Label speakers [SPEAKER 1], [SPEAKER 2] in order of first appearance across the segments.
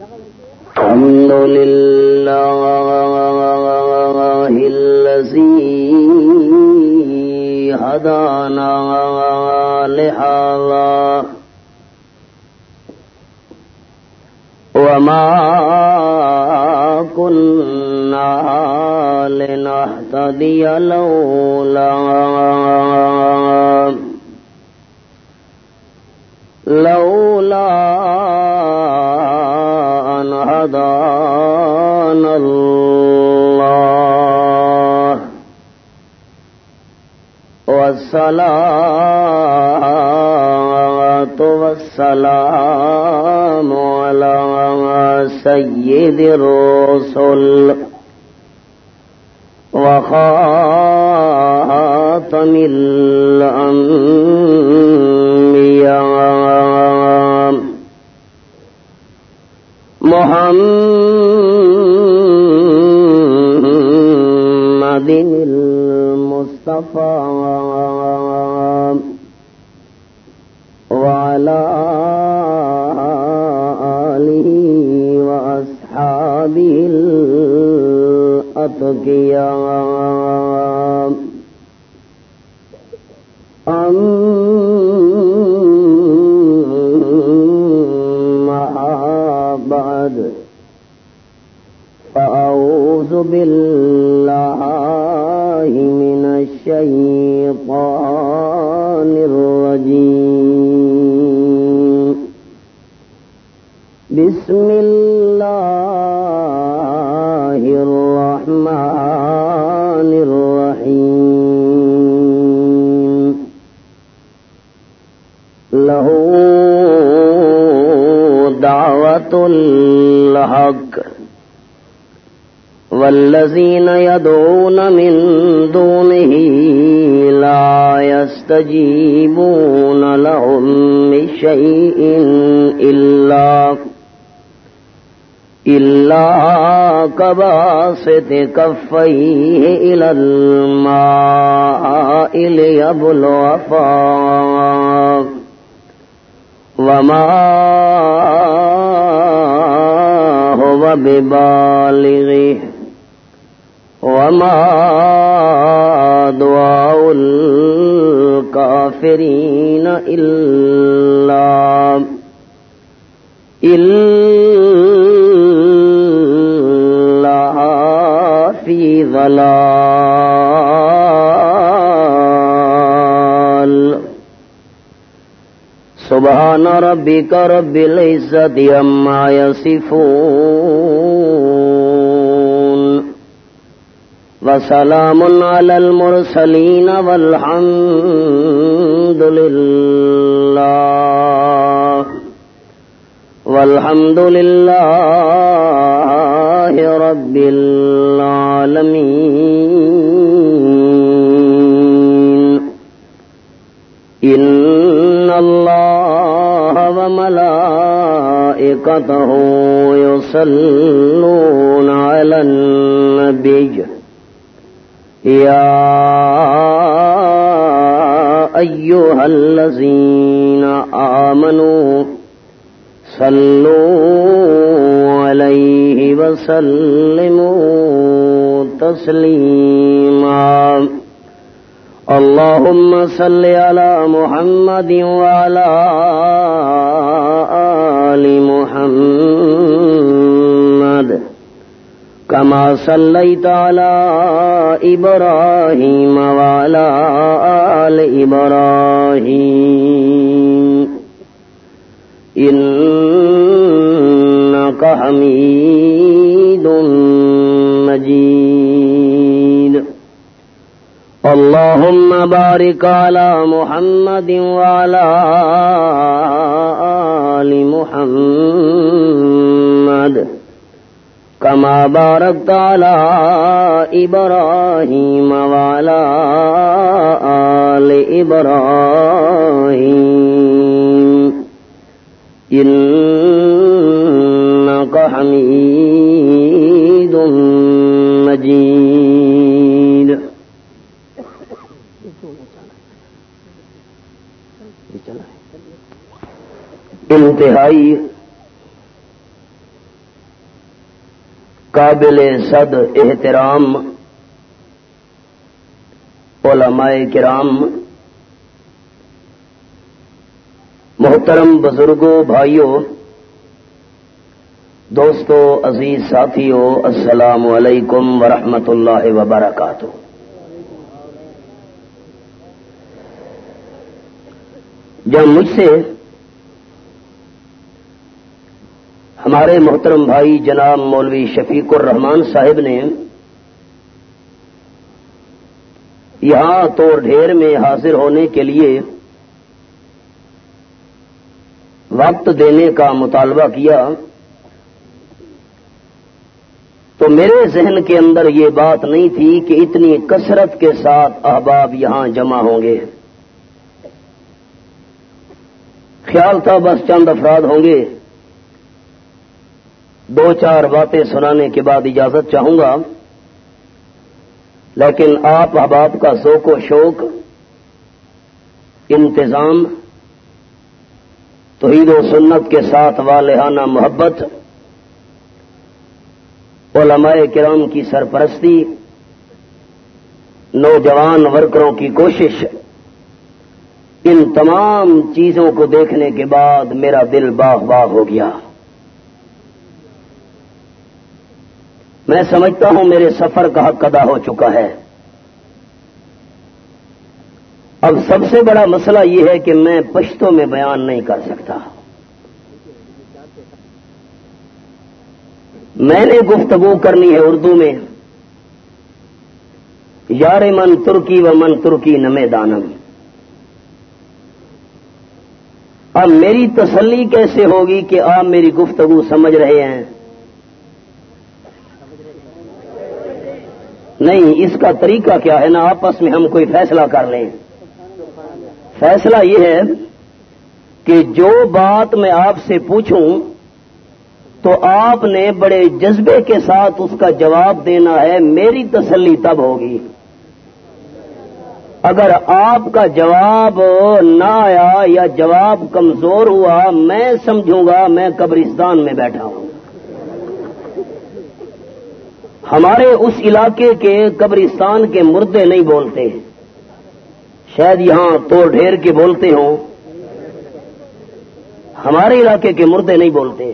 [SPEAKER 1] الحمد لله الذي هدانا لهذا وما كنا لنهتدي لولا لولا هدانا الله والصلاة والسلام على سيد الرسل وخاتم الأنبياء. محمد المصطفى وعلى آله وأصحابه الأتقياء. أما فأعوذ بالله من الشيطان الرجيم. بسم الله الرحمن الرحيم. له دعوة الحق والذين يدعون من دونه لا يستجيبون لهم بشيء إلا إلا كباسط كفيه إلى الماء ليبلغ فاه وما هو ببالغه وما دعاء الكافرين إلا إلا في ضلال سبحان ربك رب العزة عما يصفون. وسلام على المرسلين والحمد لله والحمد لله رب العالمين إن الله وملائكته يصلون على النبي يا أيها الذين آمنوا صلوا عليه وسلموا تسليما. اللهم صل على محمد وعلى آل محمد. كما صليت على إبراهيم وعلى آل إبراهيم. إنك حميد مجيد. اللهم بارك على محمد وعلى آل محمد. كما باركت على إبراهيم وعلى آل إبراهيم. إنك حميد مجيد. انتہائی قابل صد احترام، علماء کرام، محترم بزرگوں، بھائیوں دوستو عزیز ساتھیوں، السلام علیکم ورحمۃ اللہ وبرکاتہ۔ جب مجھ سے ہمارے محترم بھائی جناب مولوی شفیق الرحمان صاحب نے یہاں تو ڈھیر میں حاضر ہونے کے لیے وقت دینے کا مطالبہ کیا تو میرے ذہن کے اندر یہ بات نہیں تھی کہ اتنی کثرت کے ساتھ احباب یہاں جمع ہوں گے۔ خیال تھا بس چند افراد ہوں گے۔ دو چار باتیں سنانے کے بعد اجازت چاہوں گا، لیکن آپ احباب کا ذوق و شوق، انتظام، توحید و سنت کے ساتھ والہانہ محبت، علماء کرام کی سرپرستی، نوجوان ورکروں کی کوشش، ان تمام چیزوں کو دیکھنے کے بعد میرا دل باغ باغ ہو گیا۔ میں سمجھتا ہوں میرے سفر کا حق ادا ہو چکا ہے۔ اب سب سے بڑا مسئلہ یہ ہے کہ میں پشتوں میں بیان نہیں کر سکتا۔ میں نے گفتگو کرنی ہے اردو میں۔ یار من ترکی و من ترکی نمے دانم۔ اب میری تسلی کیسے ہوگی کہ آپ میری گفتگو سمجھ رہے ہیں؟ نہیں، اس کا طریقہ کیا ہے؟ نا آپس میں ہم کوئی فیصلہ کر لیں۔ فیصلہ یہ ہے کہ جو بات میں آپ سے پوچھوں، تو آپ نے بڑے جذبے کے ساتھ اس کا جواب دینا ہے، میری تسلی تب ہوگی۔ اگر آپ کا جواب نہ آیا یا جواب کمزور ہوا، میں سمجھوں گا، میں قبرستان میں بیٹھا ہوں۔ ہمارے اس علاقے کے قبرستان کے مردے نہیں بولتے۔ شاید یہاں تو ڈھیر کے بولتے ہوں۔ ہمارے علاقے کے مردے نہیں بولتے۔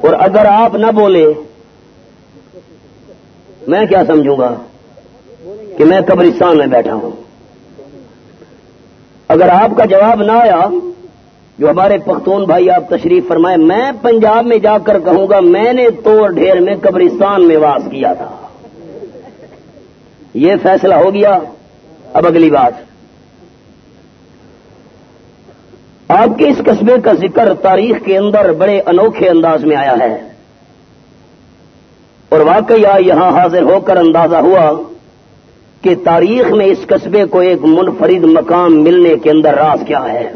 [SPEAKER 1] اور اگر آپ نہ بولے میں کیا سمجھوں گا کہ میں قبرستان میں بیٹھا ہوں۔ اگر آپ کا جواب نہ آیا جو ہمارے پختون بھائی آپ تشریف فرمائے، میں پنجاب میں جا کر کہوں گا، میں نے توڑ ڈھیر میں قبرستان میں واس کیا تھا۔ یہ فیصلہ ہو گیا۔ اب اگلی بات۔ آپ کے اس قصبے کا ذکر تاریخ کے اندر بڑے انوکھے انداز میں آیا ہے۔ اور واقعی یہاں حاضر ہو کر اندازہ ہوا کہ تاریخ میں اس قصبے کو ایک منفرد مقام ملنے کے اندر راز کیا ہے۔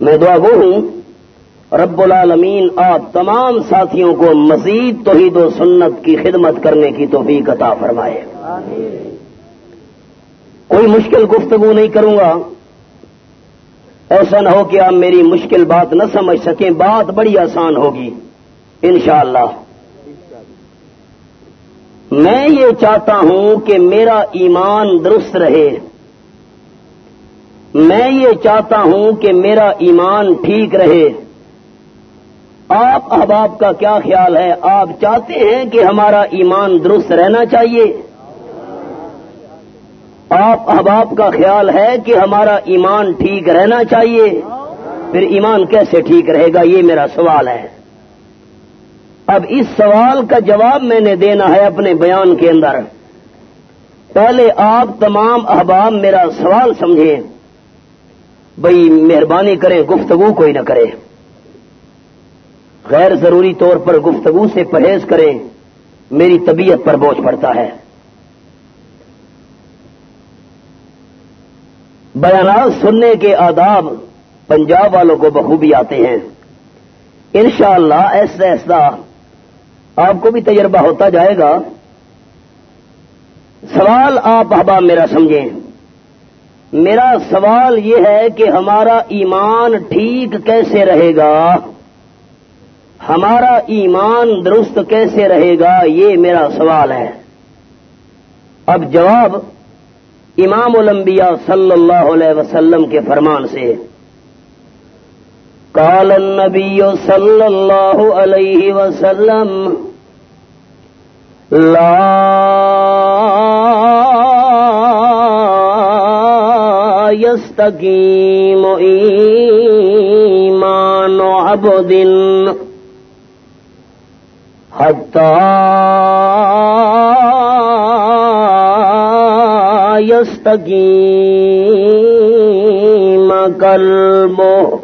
[SPEAKER 1] میں دعا گو ہوں، رب العالمین، آپ تمام ساتھیوں کو مزید توحید و سنت کی خدمت کرنے کی توفیق عطا فرمائے۔ کوئی مشکل گفتگو نہیں کروں گا۔ ایسا نہ ہو کہ آپ میری مشکل بات نہ سمجھ سکیں، بات بڑی آسان ہوگی، انشاءاللہ۔ میں یہ چاہتا ہوں کہ میرا ایمان درست رہے۔ میں یہ چاہتا ہوں کہ میرا ایمان ٹھیک رہے۔ آپ احباب کا کیا خیال ہے؟ آپ چاہتے ہیں کہ ہمارا ایمان درست رہنا چاہیے؟ آپ احباب کا خیال ہے کہ ہمارا ایمان ٹھیک رہنا چاہیے؟ پھر ایمان کیسے ٹھیک رہے گا؟ یہ میرا سوال ہے۔ اب اس سوال کا جواب میں نے دینا ہے اپنے بیان کے اندر۔ پہلے آپ تمام احباب میرا سوال سمجھیں۔ بھائی مہربانی کریں گفتگو کوئی نہ کرے۔ غیر ضروری طور پر گفتگو سے پرہیز کریں میری طبیعت پر بوجھ پڑتا ہے۔ بیانات سننے کے آداب پنجاب والوں کو بخوبی آتے ہیں۔ انشاءاللہ اللہ ایسا ایسا آپ کو بھی تجربہ ہوتا جائے گا۔ سوال آپ احباب میرا سمجھیں۔ میرا سوال یہ ہے کہ ہمارا ایمان ٹھیک کیسے رہے گا؟ ہمارا ایمان درست کیسے رہے گا؟ یہ میرا سوال ہے۔ اب جواب امام الانبیاء صلی اللہ علیہ وسلم کے فرمان سے۔ قال النبی صلی اللہ علیہ وسلم، لا يستقيم إيمان عبد حتى يستقيم قلبه.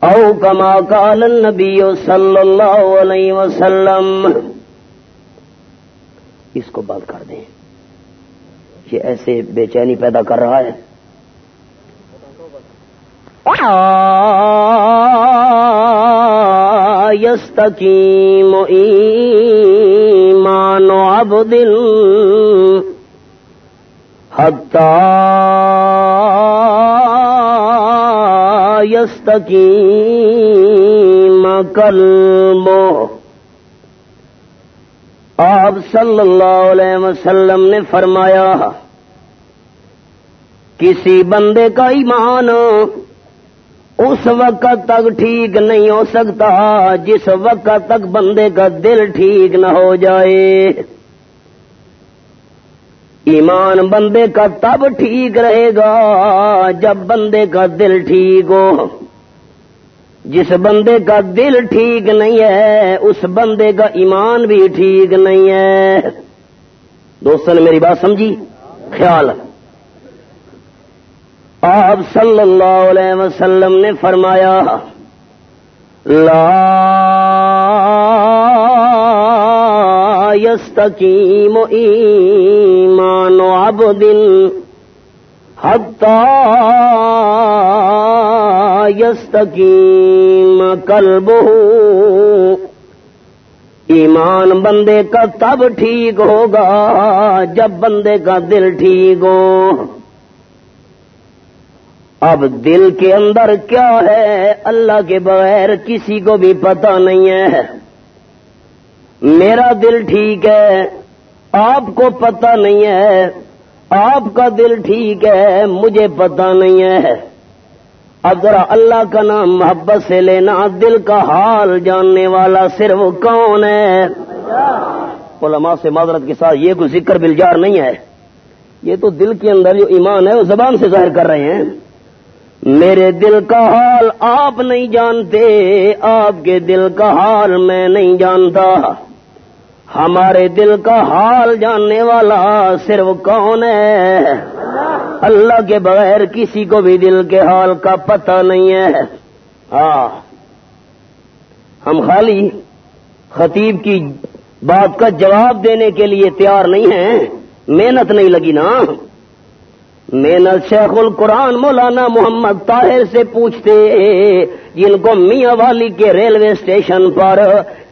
[SPEAKER 1] او کما قال النبی صلی اللہ علیہ وسلم. اس کو بند کر دیں۔ یہ ایسے بے چینی پیدا کر رہا ہے۔ یستقیم ایمان عبد حتی یستقیم قلبو آپ صلی اللہ علیہ وسلم نے فرمایا، کسی بندے کا ایمان اس وقت تک ٹھیک نہیں ہو سکتا جس وقت تک بندے کا دل ٹھیک نہ ہو جائے۔ ایمان بندے کا تب ٹھیک رہے گا جب بندے کا دل ٹھیک ہو۔ جس بندے کا دل ٹھیک نہیں ہے، اس بندے کا ایمان بھی ٹھیک نہیں ہے۔ دوستوں نے میری بات سمجھی؟ خیال۔ آپ صلی اللہ علیہ وسلم نے فرمایا، لا يستقيم إيمان عبد حتى يستقيم قلبه. ایمان بندے کا تب ٹھیک ہوگا جب بندے کا دل ٹھیک ہو۔ اب دل کے اندر کیا ہے؟ اللہ کے بغیر کسی کو بھی پتا نہیں ہے۔ میرا دل ٹھیک ہے، آپ کو پتہ نہیں ہے۔ آپ کا دل ٹھیک ہے، مجھے پتہ نہیں ہے۔ اب ذرا اللہ کا نام محبت سے لینا، دل کا حال جاننے والا صرف کون ہے؟ علماء سے معذرت کے ساتھ یہ کوئی ذکر بلجار نہیں ہے۔ یہ تو دل کے اندر جو ایمان ہے، وہ زبان سے ظاہر کر رہے ہیں۔ میرے دل کا حال آپ نہیں جانتے، آپ کے دل کا حال میں نہیں جانتا۔ ہمارے دل کا حال جاننے والا صرف کون ہے؟ اللہ کے بغیر کسی کو بھی دل کے حال کا پتہ نہیں ہے۔ ہاں۔ ہم خالی خطیب کی بات کا جواب دینے کے لیے تیار نہیں ہیں۔ محنت نہیں لگی نا۔ محنت شیخ القرآن مولانا محمد طاہر سے پوچھتے، جن کو میاں والی کے ریلوے اسٹیشن پر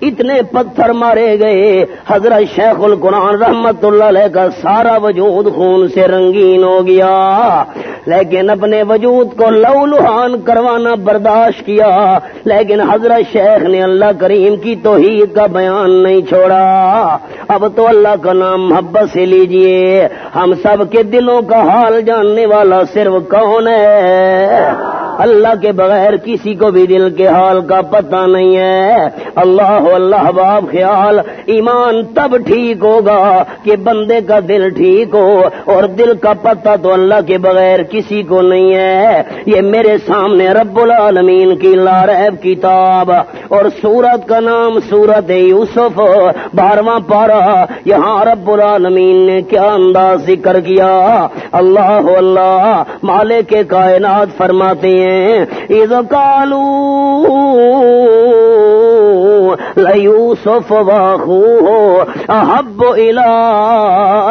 [SPEAKER 1] اتنے پتھر مارے گئے۔ حضرت شیخ القرآن رحمت اللہ علیہ کا سارا وجود خون سے رنگین ہو گیا۔ لیکن اپنے وجود کو لو لوہان کروانا برداشت کیا۔ لیکن حضرت شیخ نے اللہ کریم کی توحید کا بیان نہیں چھوڑا۔ اب تو اللہ کا نام محبت سے لیجیے۔ ہم سب کے دلوں کا حال جاننے والا صرف کون ہے؟ اللہ کے بغیر کسی کو بھی دل کے حال کا پتہ نہیں ہے۔ اللہ اللہ باب خیال، ایمان تب ٹھیک ہوگا کہ بندے کا دل ٹھیک ہو اور دل کا پتہ تو اللہ کے بغیر کسی کو نہیں ہے۔ یہ میرے سامنے رب العالمین کی لارب کتاب اور سورت کا نام سورت یوسف، بارواں پارا یہاں رب العالمین نے کیا انداز ذکر کیا۔ اللہ اللہ مالے کے کائنات فرماتے ہیں عید کالو ليوسف واخوه احب الى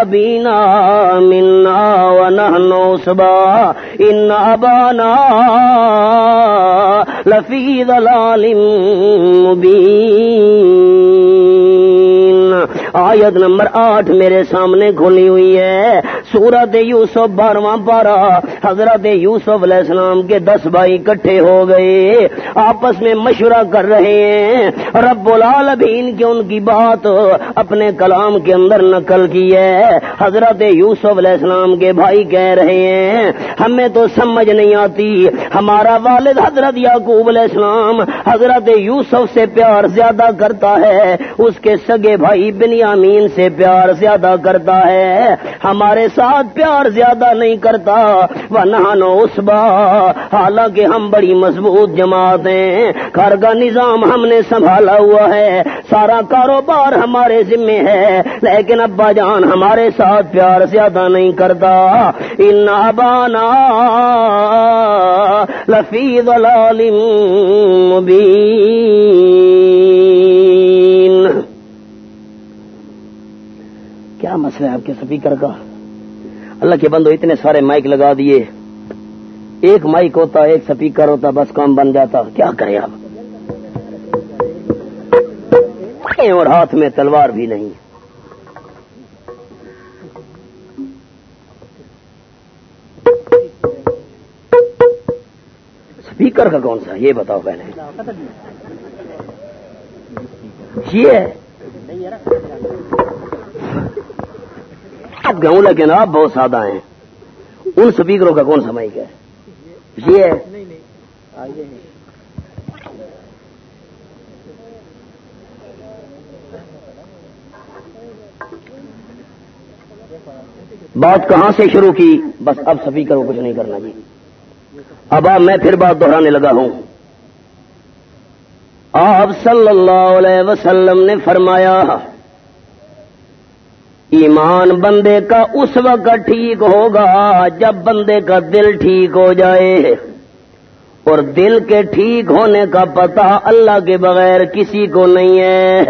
[SPEAKER 1] ابينا منا ونحن صبا ان ابانا لفی دلال مبین آیت نمبر آٹھ میرے سامنے کھلی ہوئی ہے۔ سورت یوسف بارواں بارہ حضرت یوسف علیہ السلام کے دس بھائی اکٹھے ہو گئے، آپس میں مشورہ کر رہے ہیں۔ رب العالمین کی ان کی بات اپنے کلام کے اندر نقل کی ہے۔ حضرت یوسف علیہ السلام کے بھائی کہہ رہے ہیں، ہمیں تو سمجھ نہیں آتی۔ ہمارا والد حضرت یعقوب علیہ السلام حضرت یوسف سے پیار زیادہ کرتا ہے، اس کے سگے بھائی بنیامین سے پیار زیادہ کرتا ہے۔ ہمارے ساتھ پیار زیادہ نہیں کرتا۔ وہ نہانو اس با حالانکہ ہم بڑی مضبوط جماعت ہیں۔ گھر کا نظام ہم نے سنبھالا ہوا ہے۔ سارا کاروبار ہمارے ذمے ہے۔ لیکن ابا جان ہمارے ساتھ پیار زیادہ نہیں کرتا۔ ان ابانا لفیظ مبین۔ کیا مسئلہ ہے آپ کے سپیکر کا؟ اللہ کے بندو اتنے سارے مائک لگا دیے۔ ایک مائک ہوتا، ایک سپیکر ہوتا، بس کام بن جاتا۔ کیا کرے آپ؟ اور ہاتھ میں تلوار بھی نہیں۔ سپیکر کا کون سا؟ یہ بتاؤ پہلے۔ یہ ہے۔ آپ گاؤں لیکن آپ بہت سادہ ہیں۔ ان سپیکروں کا کون سا مائک ہے؟ یہ ہے۔ بات کہاں سے شروع کی؟ بس اب سپیکر کو کچھ نہیں کرنا جی۔ اب آپ میں پھر بات دہرانے لگا ہوں۔ آپ صلی اللہ علیہ وسلم نے فرمایا ایمان بندے کا اس وقت ٹھیک ہوگا جب بندے کا دل ٹھیک ہو جائے اور دل کے ٹھیک ہونے کا پتہ اللہ کے بغیر کسی کو نہیں ہے۔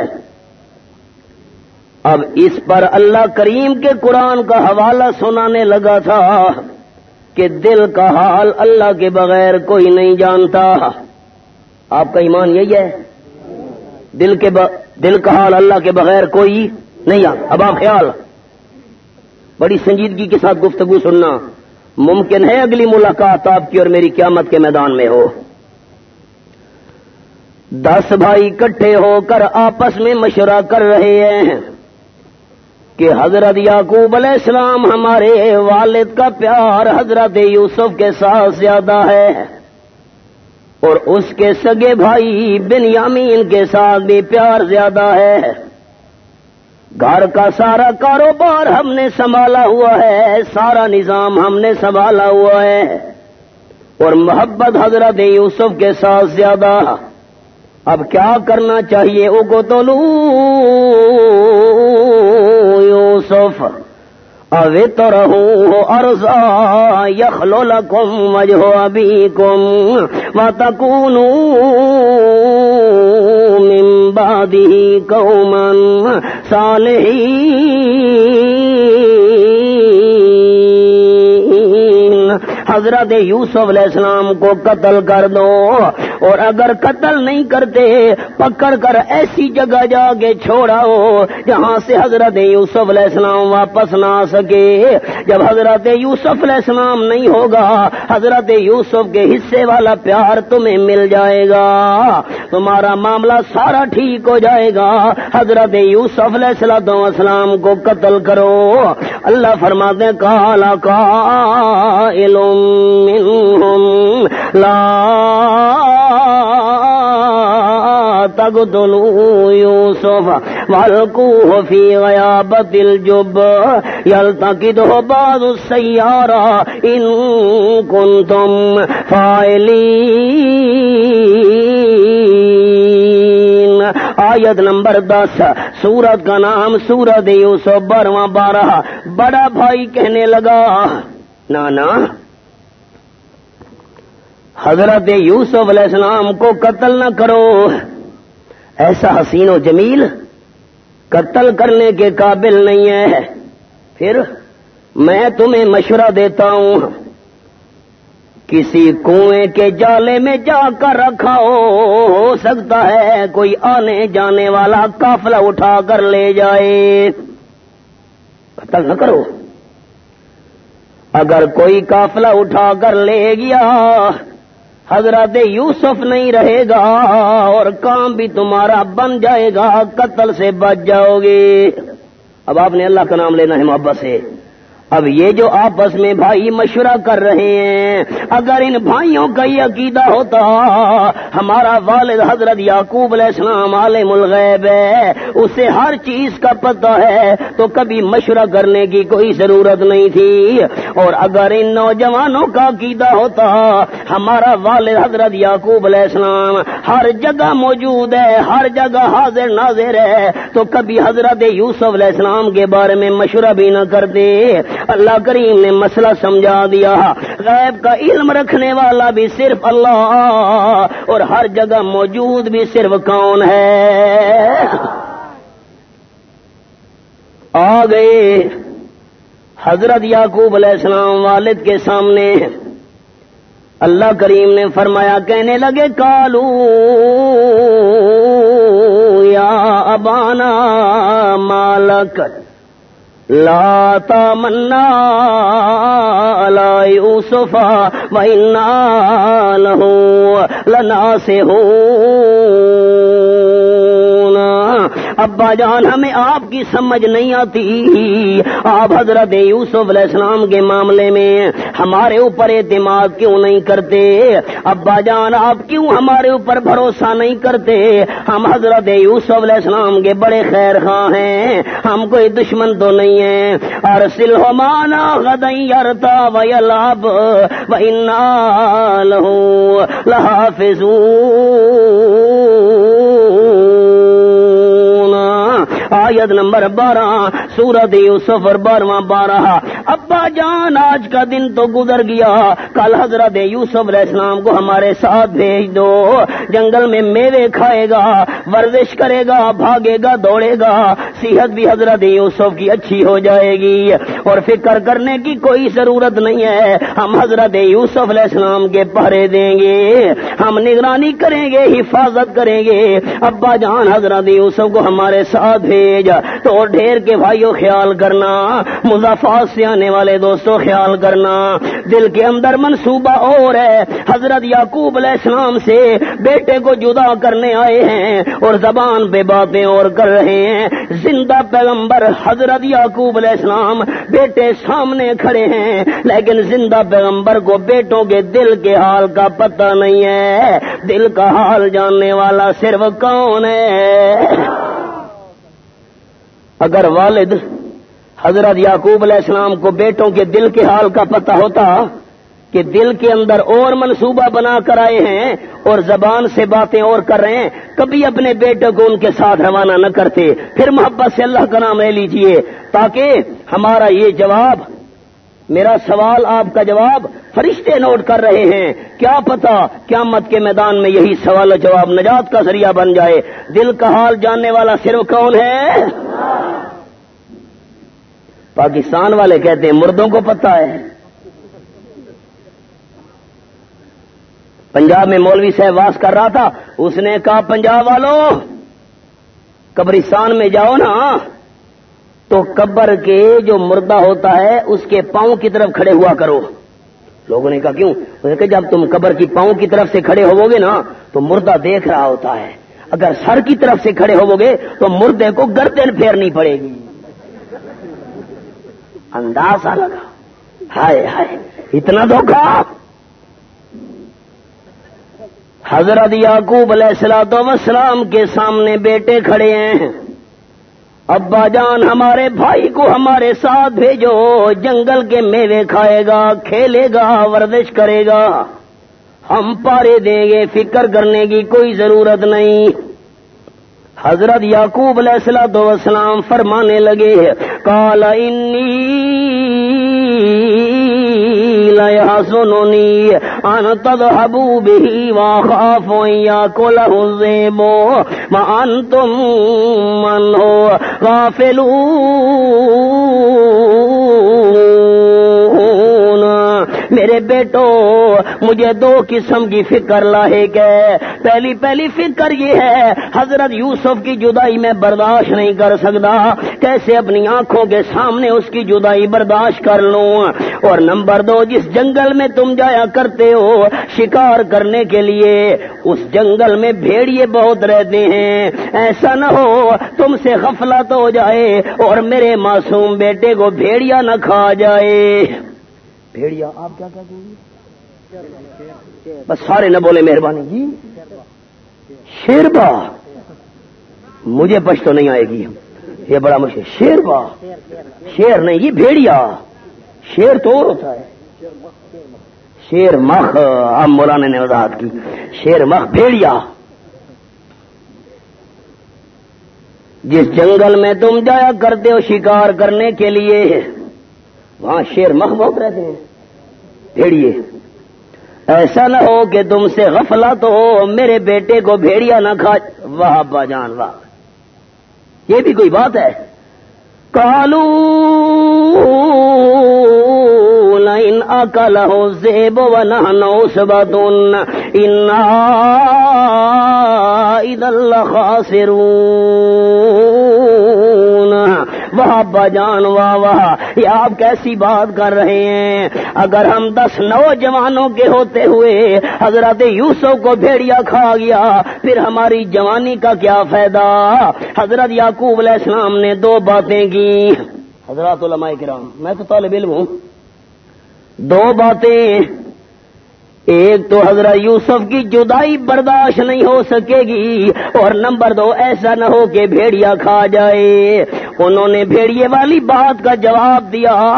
[SPEAKER 1] اب اس پر اللہ کریم کے قرآن کا حوالہ سنانے لگا تھا کہ دل کا حال اللہ کے بغیر کوئی نہیں جانتا۔ آپ کا ایمان یہی ہے؟ دل کے ب... دل کا حال اللہ کے بغیر کوئی نہیں اب آپ خیال۔ بڑی سنجیدگی کے ساتھ گفتگو سننا۔ ممکن ہے اگلی ملاقات آپ کی اور میری قیامت کے میدان میں ہو۔ دس بھائی اکٹھے ہو کر آپس میں مشورہ کر رہے ہیں کہ حضرت یعقوب علیہ السلام ہمارے والد کا پیار حضرت یوسف کے ساتھ زیادہ ہے اور اس کے سگے بھائی بن یامین کے ساتھ بھی پیار زیادہ ہے۔ گھر کا سارا کاروبار ہم نے سنبھالا ہوا ہے، سارا نظام ہم نے سنبھالا ہوا ہے۔ اور محبت حضرت یوسف کے ساتھ زیادہ۔ اب کیا کرنا چاہیے؟ او کو تو لو یوسف۔ اوے تو رہو ارزا یخلو لکم مجھو ابھی کم وتکون من بعده قوما صالحين حضرت یوسف علیہ السلام کو قتل کر دو۔ اور اگر قتل نہیں کرتے، پکڑ کر ایسی جگہ جا کے چھوڑاؤ جہاں سے حضرت یوسف علیہ السلام واپس نہ آ سکے۔ جب حضرت یوسف علیہ السلام نہیں ہوگا، حضرت یوسف کے حصے والا پیار تمہیں مل جائے گا۔ تمہارا معاملہ سارا ٹھیک ہو جائے گا۔ حضرت یوسف علیہ السلام کو قتل کرو۔ اللہ فرماتے کالا کا منهم لا تقتلوا يوسف والقوه في غيابة الجب يلتقطه بعض السيارة إن كنتم فاعلين آیت نمبر دس، سورت کا نام سورت یوسف برواں بارہ۔ بڑا بھائی کہنے لگا، نانا حضرت یوسف علیہ السلام کو قتل نہ کرو۔ ایسا حسین و جمیل قتل کرنے کے قابل نہیں ہے۔ پھر میں تمہیں مشورہ دیتا ہوں۔ کسی کنویں کے جالے میں جا کر رکھا ہو سکتا ہے کوئی آنے جانے والا کافلا اٹھا کر لے جائے۔ تنگ نہ کرو۔ اگر کوئی کافلا اٹھا کر لے گیا حضرت یوسف نہیں رہے گا اور کام بھی تمہارا بن جائے گا، قتل سے بچ جاؤ گے اب آپ نے اللہ کا نام لینا ہے محبت سے۔ اب یہ جو آپس میں بھائی مشورہ کر رہے ہیں، اگر ان بھائیوں کا یہ عقیدہ ہوتا، ہمارا والد حضرت یعقوب علیہ السلام عالم الغیب ہے، اسے ہر چیز کا پتہ ہے، تو کبھی مشورہ کرنے کی کوئی ضرورت نہیں تھی۔ اور اگر ان نوجوانوں کا عقیدہ ہوتا، ہمارا والد حضرت یعقوب علیہ السلام ہر جگہ موجود ہے، ہر جگہ حاضر ناظر ہے، تو کبھی حضرت یوسف علیہ السلام کے بارے میں مشورہ بھی نہ کرتے۔ اللہ کریم نے مسئلہ سمجھا دیا۔ غیب کا علم رکھنے والا بھی صرف اللہ، اور ہر جگہ موجود بھی صرف کون ہے؟ آ گئے حضرت یعقوب علیہ السلام والد کے سامنے۔ اللہ کریم نے فرمایا، کہنے لگے کالو یا ابانا مالک لا تمنا على يوسف وإنا له ہو ابا جان ہمیں آپ کی سمجھ نہیں آتی۔ آپ حضرت یوسف علیہ السلام کے معاملے میں ہمارے اوپر اعتماد کیوں نہیں کرتے؟ ابا جان آپ کیوں ہمارے اوپر بھروسہ نہیں کرتے؟ ہم حضرت یوسف علیہ السلام کے بڑے خیر خواہ ہیں، ہم کوئی دشمن تو نہیں ہے اور سلحمانا غدئی ارتا ویلاب لحافظون۔ آیت نمبر بارہ، سورت یوسف اور بارواں بارہ ابا جان، آج کا دن تو گزر گیا۔ کل حضرت یوسف علیہ السلام کو ہمارے ساتھ بھیج دو۔ جنگل میں میوے کھائے گا، ورزش کرے گا، بھاگے گا، دوڑے گا۔ صحت بھی حضرت یوسف کی اچھی ہو جائے گی۔ اور فکر کرنے کی کوئی ضرورت نہیں ہے۔ ہم حضرت یوسف علیہ السلام کے پہرے دیں گے۔ ہم نگرانی کریں گے، حفاظت کریں گے۔ ابا جان، حضرت یوسف کو ہمارے ساتھ بھیج تو ڈھیر کے بھائیوں خیال کرنا، مضافات سے آنے والے دوستوں خیال کرنا۔ دل کے اندر منصوبہ اور ہے، حضرت یعقوب علیہ السلام سے بیٹے کو جدا کرنے آئے ہیں اور زبان پہ باتیں اور کر رہے ہیں۔ زندہ پیغمبر حضرت یعقوب علیہ السلام بیٹے سامنے کھڑے ہیں، لیکن زندہ پیغمبر کو بیٹوں کے دل کے حال کا پتہ نہیں ہے۔ دل کا حال جاننے والا صرف کون ہے؟ اگر والد حضرت یعقوب علیہ السلام کو بیٹوں کے دل کے حال کا پتہ ہوتا کہ دل کے اندر اور منصوبہ بنا کر آئے ہیں اور زبان سے باتیں اور کر رہے ہیں، کبھی اپنے بیٹے کو ان کے ساتھ روانہ نہ کرتے۔ پھر محبت سے اللہ کا نام لے لیجیے تاکہ ہمارا یہ جواب میرا سوال آپ کا جواب فرشتے نوٹ کر رہے ہیں۔ کیا پتا کیا مت کے میدان میں یہی سوال و جواب نجات کا ذریعہ بن جائے۔ دل کا حال جاننے والا صرف کون ہے؟ پاکستان والے کہتے ہیں، مردوں کو پتا ہے۔ پنجاب میں مولوی صاحب واس کر رہا تھا، اس نے کہا، پنجاب والوں قبرستان میں جاؤ نا۔ تو قبر کے جو مردہ ہوتا ہے، اس کے پاؤں کی طرف کھڑے ہوا کرو۔ لوگوں نے کہا، کیوں؟ کہ جب تم قبر کی پاؤں کی طرف سے کھڑے ہوو گے نا، تو مردہ دیکھ رہا ہوتا ہے۔ اگر سر کی طرف سے کھڑے ہوو گے تو مردے کو گردن پھیرنی پڑے گی۔ اندازہ لگا۔ ہائے ہائے، اتنا دھوکھا حضرت یعقوب علیہ السلاط وسلام کے سامنے بیٹے کھڑے ہیں۔ ابا جان ہمارے بھائی کو ہمارے ساتھ بھیجو، جنگل کے میوے کھائے گا، کھیلے گا، ورزش کرے گا۔ ہم پارے دیں گے، فکر کرنے کی کوئی ضرورت نہیں۔ حضرت یعقوب علیہ السلام وسلام فرمانے لگے کالا سنونی ان تذهبوا به واخاف ان ياكله الذئب. ما من هو غافلون. میرے بیٹو، مجھے دو قسم کی فکر لاحق ہے۔ پہلی پہلی فکر یہ ہے، حضرت یوسف کی جدائی میں برداشت نہیں کر سکتا۔ کیسے اپنی آنکھوں کے سامنے اس کی جدائی برداشت کر لوں؟ اور نمبر دو، جس جنگل میں تم جایا کرتے ہو شکار کرنے کے لیے، اس جنگل میں بھیڑیے بہت رہتے ہیں۔ ایسا نہ ہو، تم سے غفلت ہو جائے اور میرے معصوم بیٹے کو بھیڑیا نہ کھا جائے۔ بھیڑیا، آپ کیا کہتے ہیں؟ بس سارے نہ بولے مہربانی۔ جی؟ شیربا مجھے پش تو نہیں آئے گی یہ بڑا مشکل شیربا شیر نہیں، یہ بھیڑیا۔ شیر تو اور ہوتا ہے۔ شیر مخ ہم مولانا نے وضاحت کی۔ شیر مخ بھیڑیا۔ جس جنگل میں تم جایا کرتے ہو، شکار کرنے کے لیے۔ وہاں شیر مخ بہت رہتے ہیں۔ بھیڑیے۔ ایسا نہ ہو کہ تم سے غفلت ہو، میرے بیٹے کو بھیڑیا نہ کھا۔ واہ با جان، واہ۔ یہ بھی کوئی بات ہے؟ کالو ان اکل ہو زیب و نو سبت ان خاصرون واہ بجان واہ واہ، یہ آپ کیسی بات کر رہے ہیں؟ اگر ہم دس نوجوانوں کے ہوتے ہوئے حضرت یوسف کو بھیڑیا کھا گیا، پھر ہماری جوانی کا کیا فائدہ؟ حضرت یعقوب علیہ السلام نے دو باتیں کی۔ حضرات علماء کرام، میں تو طالب علم ہوں۔ دو باتیں۔ ایک تو حضرت یوسف کی جدائی برداشت نہیں ہو سکے گی، اور نمبر دو، ایسا نہ ہو کہ بھیڑیا کھا جائے۔ انہوں نے بھیڑیے والی بات کا جواب دیا۔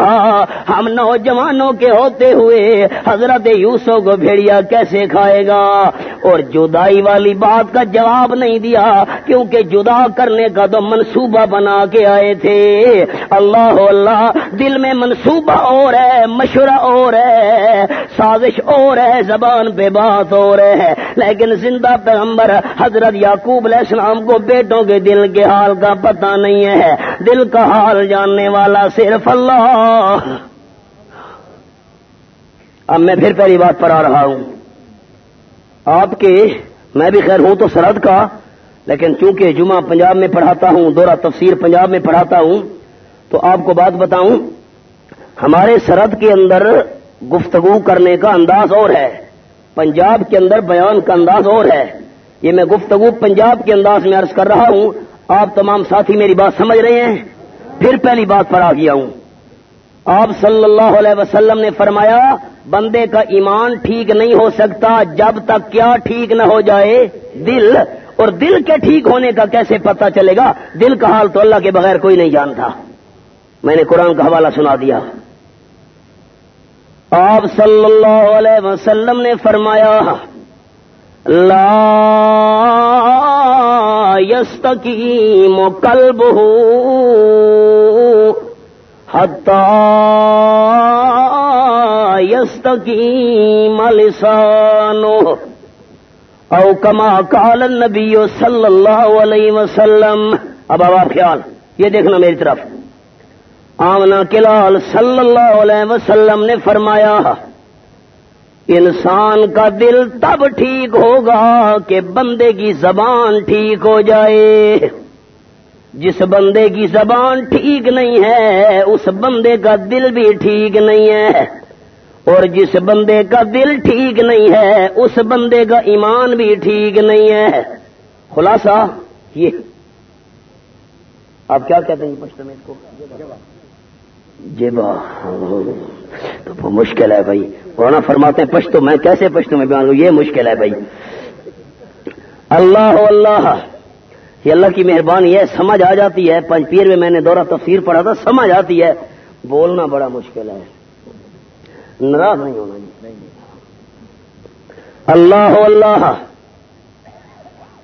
[SPEAKER 1] ہم نوجوانوں کے ہوتے ہوئے حضرت یوسف کو بھیڑیا کیسے کھائے گا؟ اور جدائی والی بات کا جواب نہیں دیا، کیونکہ جدا کرنے کا تو منصوبہ بنا کے آئے تھے۔ اللہ اللہ، دل میں منصوبہ اور ہے، مشورہ اور ہے، سازش اور ہے، زبان پہ بات ہو رہے ہیں لیکن زندہ پیغمبر حضرت یعقوب علیہ السلام کو بیٹوں کے دل کے حال کا پتہ نہیں ہے۔ دل کا حال جاننے والا صرف اللہ۔ اب میں پھر پہلی بات پر آ رہا ہوں۔ آپ کے میں بھی خیر ہوں تو سرحد کا، لیکن چونکہ جمعہ پنجاب میں پڑھاتا ہوں، دورہ تفسیر پنجاب میں پڑھاتا ہوں، تو آپ کو بات بتاؤں، ہمارے سرحد کے اندر گفتگو کرنے کا انداز اور ہے۔ پنجاب کے اندر بیان کا انداز اور ہے۔ یہ میں گفتگو پنجاب کے انداز میں عرض کر رہا ہوں۔ آپ تمام ساتھی میری بات سمجھ رہے ہیں، پھر پہلی بات پر آ گیا ہوں۔ آپ صلی اللہ علیہ وسلم نے فرمایا، بندے کا ایمان ٹھیک نہیں ہو سکتا جب تک کیا ٹھیک نہ ہو جائے، دل۔ اور دل کے ٹھیک ہونے کا کیسے پتا چلے گا؟ دل کا حال تو اللہ کے بغیر کوئی نہیں جانتا۔ میں نے قرآن کا حوالہ سنا دیا۔ آپ صلی اللہ علیہ وسلم نے فرمایا، لا یستقیم قلب ہو حتی یستقیم لسانو او کما قال النبی صلی اللہ علیہ وسلم. اب اب آپ خیال، یہ دیکھنا میری طرف. آمنا کلال صلی اللہ علیہ وسلم نے فرمایا انسان کا دل تب ٹھیک ہوگا کہ بندے کی زبان ٹھیک ہو جائے۔ جس بندے کی زبان ٹھیک نہیں ہے، اس بندے کا دل بھی ٹھیک نہیں ہے۔ اور جس بندے کا دل ٹھیک نہیں ہے، اس بندے کا ایمان بھی ٹھیک نہیں ہے۔ خلاصہ یہ۔ آپ کیا کہتے ہیں جی پشت میں اس کو؟ جی تو مشکل ہے بھائی۔ وہاں فرماتے ہیں، پشتو، میں کیسے پشتو میں بیان یہ مشکل ہے بھائی۔ اللہ اللہ۔ یہ اللہ کی مہربانی ہے، سمجھ آ جاتی ہے۔ پنج پیر میں میں نے دورہ تفسیر پڑھا تھا، سمجھ آتی ہے۔ بولنا بڑا مشکل ہے۔ ناراض نہیں ہونا جی۔ اللہ اللہ۔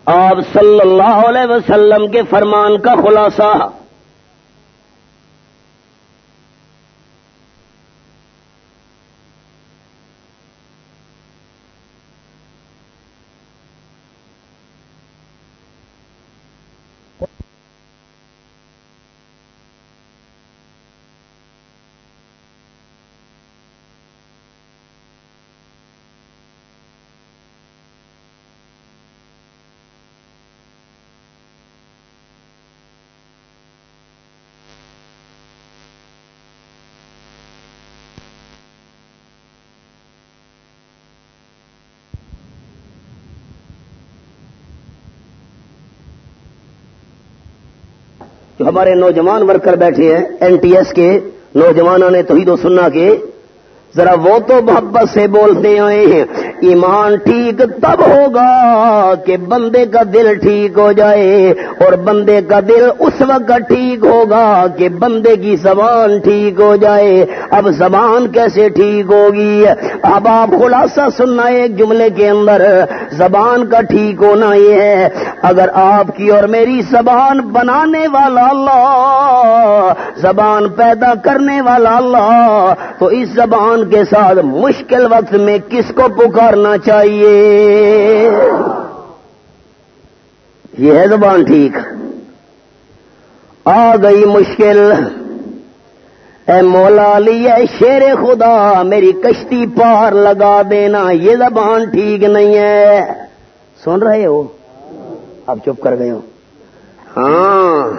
[SPEAKER 1] آپ صلی اللہ علیہ وسلم کے فرمان کا خلاصہ۔ جو ہمارے نوجوان ورکر بیٹھے ہیں این ٹی ایس کے، نوجوانوں نے توحید و سننا کے۔ ذرا وہ تو محبت سے بولتے آئے ہیں۔ ایمان ٹھیک تب ہوگا کہ بندے کا دل ٹھیک ہو جائے اور بندے کا دل اس وقت ٹھیک ہوگا کہ بندے کی زبان ٹھیک ہو جائے۔ اب زبان کیسے ٹھیک ہوگی؟ اب آپ خلاصہ سننا ایک جملے کے اندر، زبان کا ٹھیک ہونا یہ ہے، اگر آپ کی اور میری زبان بنانے والا اللہ، زبان پیدا کرنے والا اللہ، تو اس زبان کے ساتھ مشکل وقت میں کس کو پکار پکارنا چاہیے۔ یہ ہے زبان ٹھیک۔ آ گئی مشکل۔ اے مولا لی اے شیر خدا، میری کشتی پار لگا دینا، یہ زبان ٹھیک نہیں ہے۔ سن رہے ہو؟ اب چپ کر گئے ہو۔ ہاں۔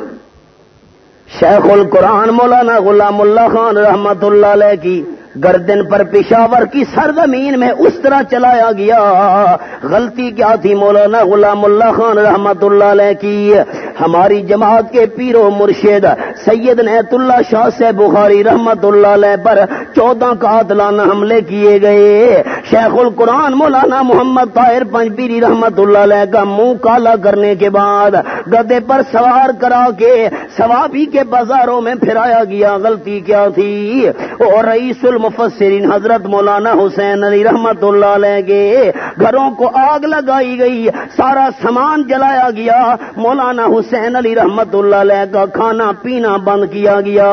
[SPEAKER 1] شیخ القرآن مولانا غلام اللہ خان رحمت اللہ علیہ کی گردن پر پشاور کی سرزمین میں اس طرح چلایا گیا۔ غلطی کیا تھی مولانا غلام اللہ خان رحمت اللہ علیہ کی؟ ہماری جماعت کے پیر و مرشد سید نیت اللہ شاہ سے بخاری رحمت اللہ علیہ پر چودہ قاتلانہ حملے کیے گئے۔ شیخ القرآن مولانا محمد طاہر پنج پیری رحمت اللہ علیہ کا منہ کالا کرنے کے بعد گدے پر سوار کرا کے ثوابی کے بازاروں میں پھرایا گیا۔ غلطی کیا تھی؟ اور رئیس المفسرین حضرت مولانا حسین علی رحمت اللہ علیہ کے گھروں کو آگ لگائی گئی۔ سارا سامان جلایا گیا۔ مولانا حسین علی رحمت اللہ علیہ کا کھانا پینا بند کیا گیا،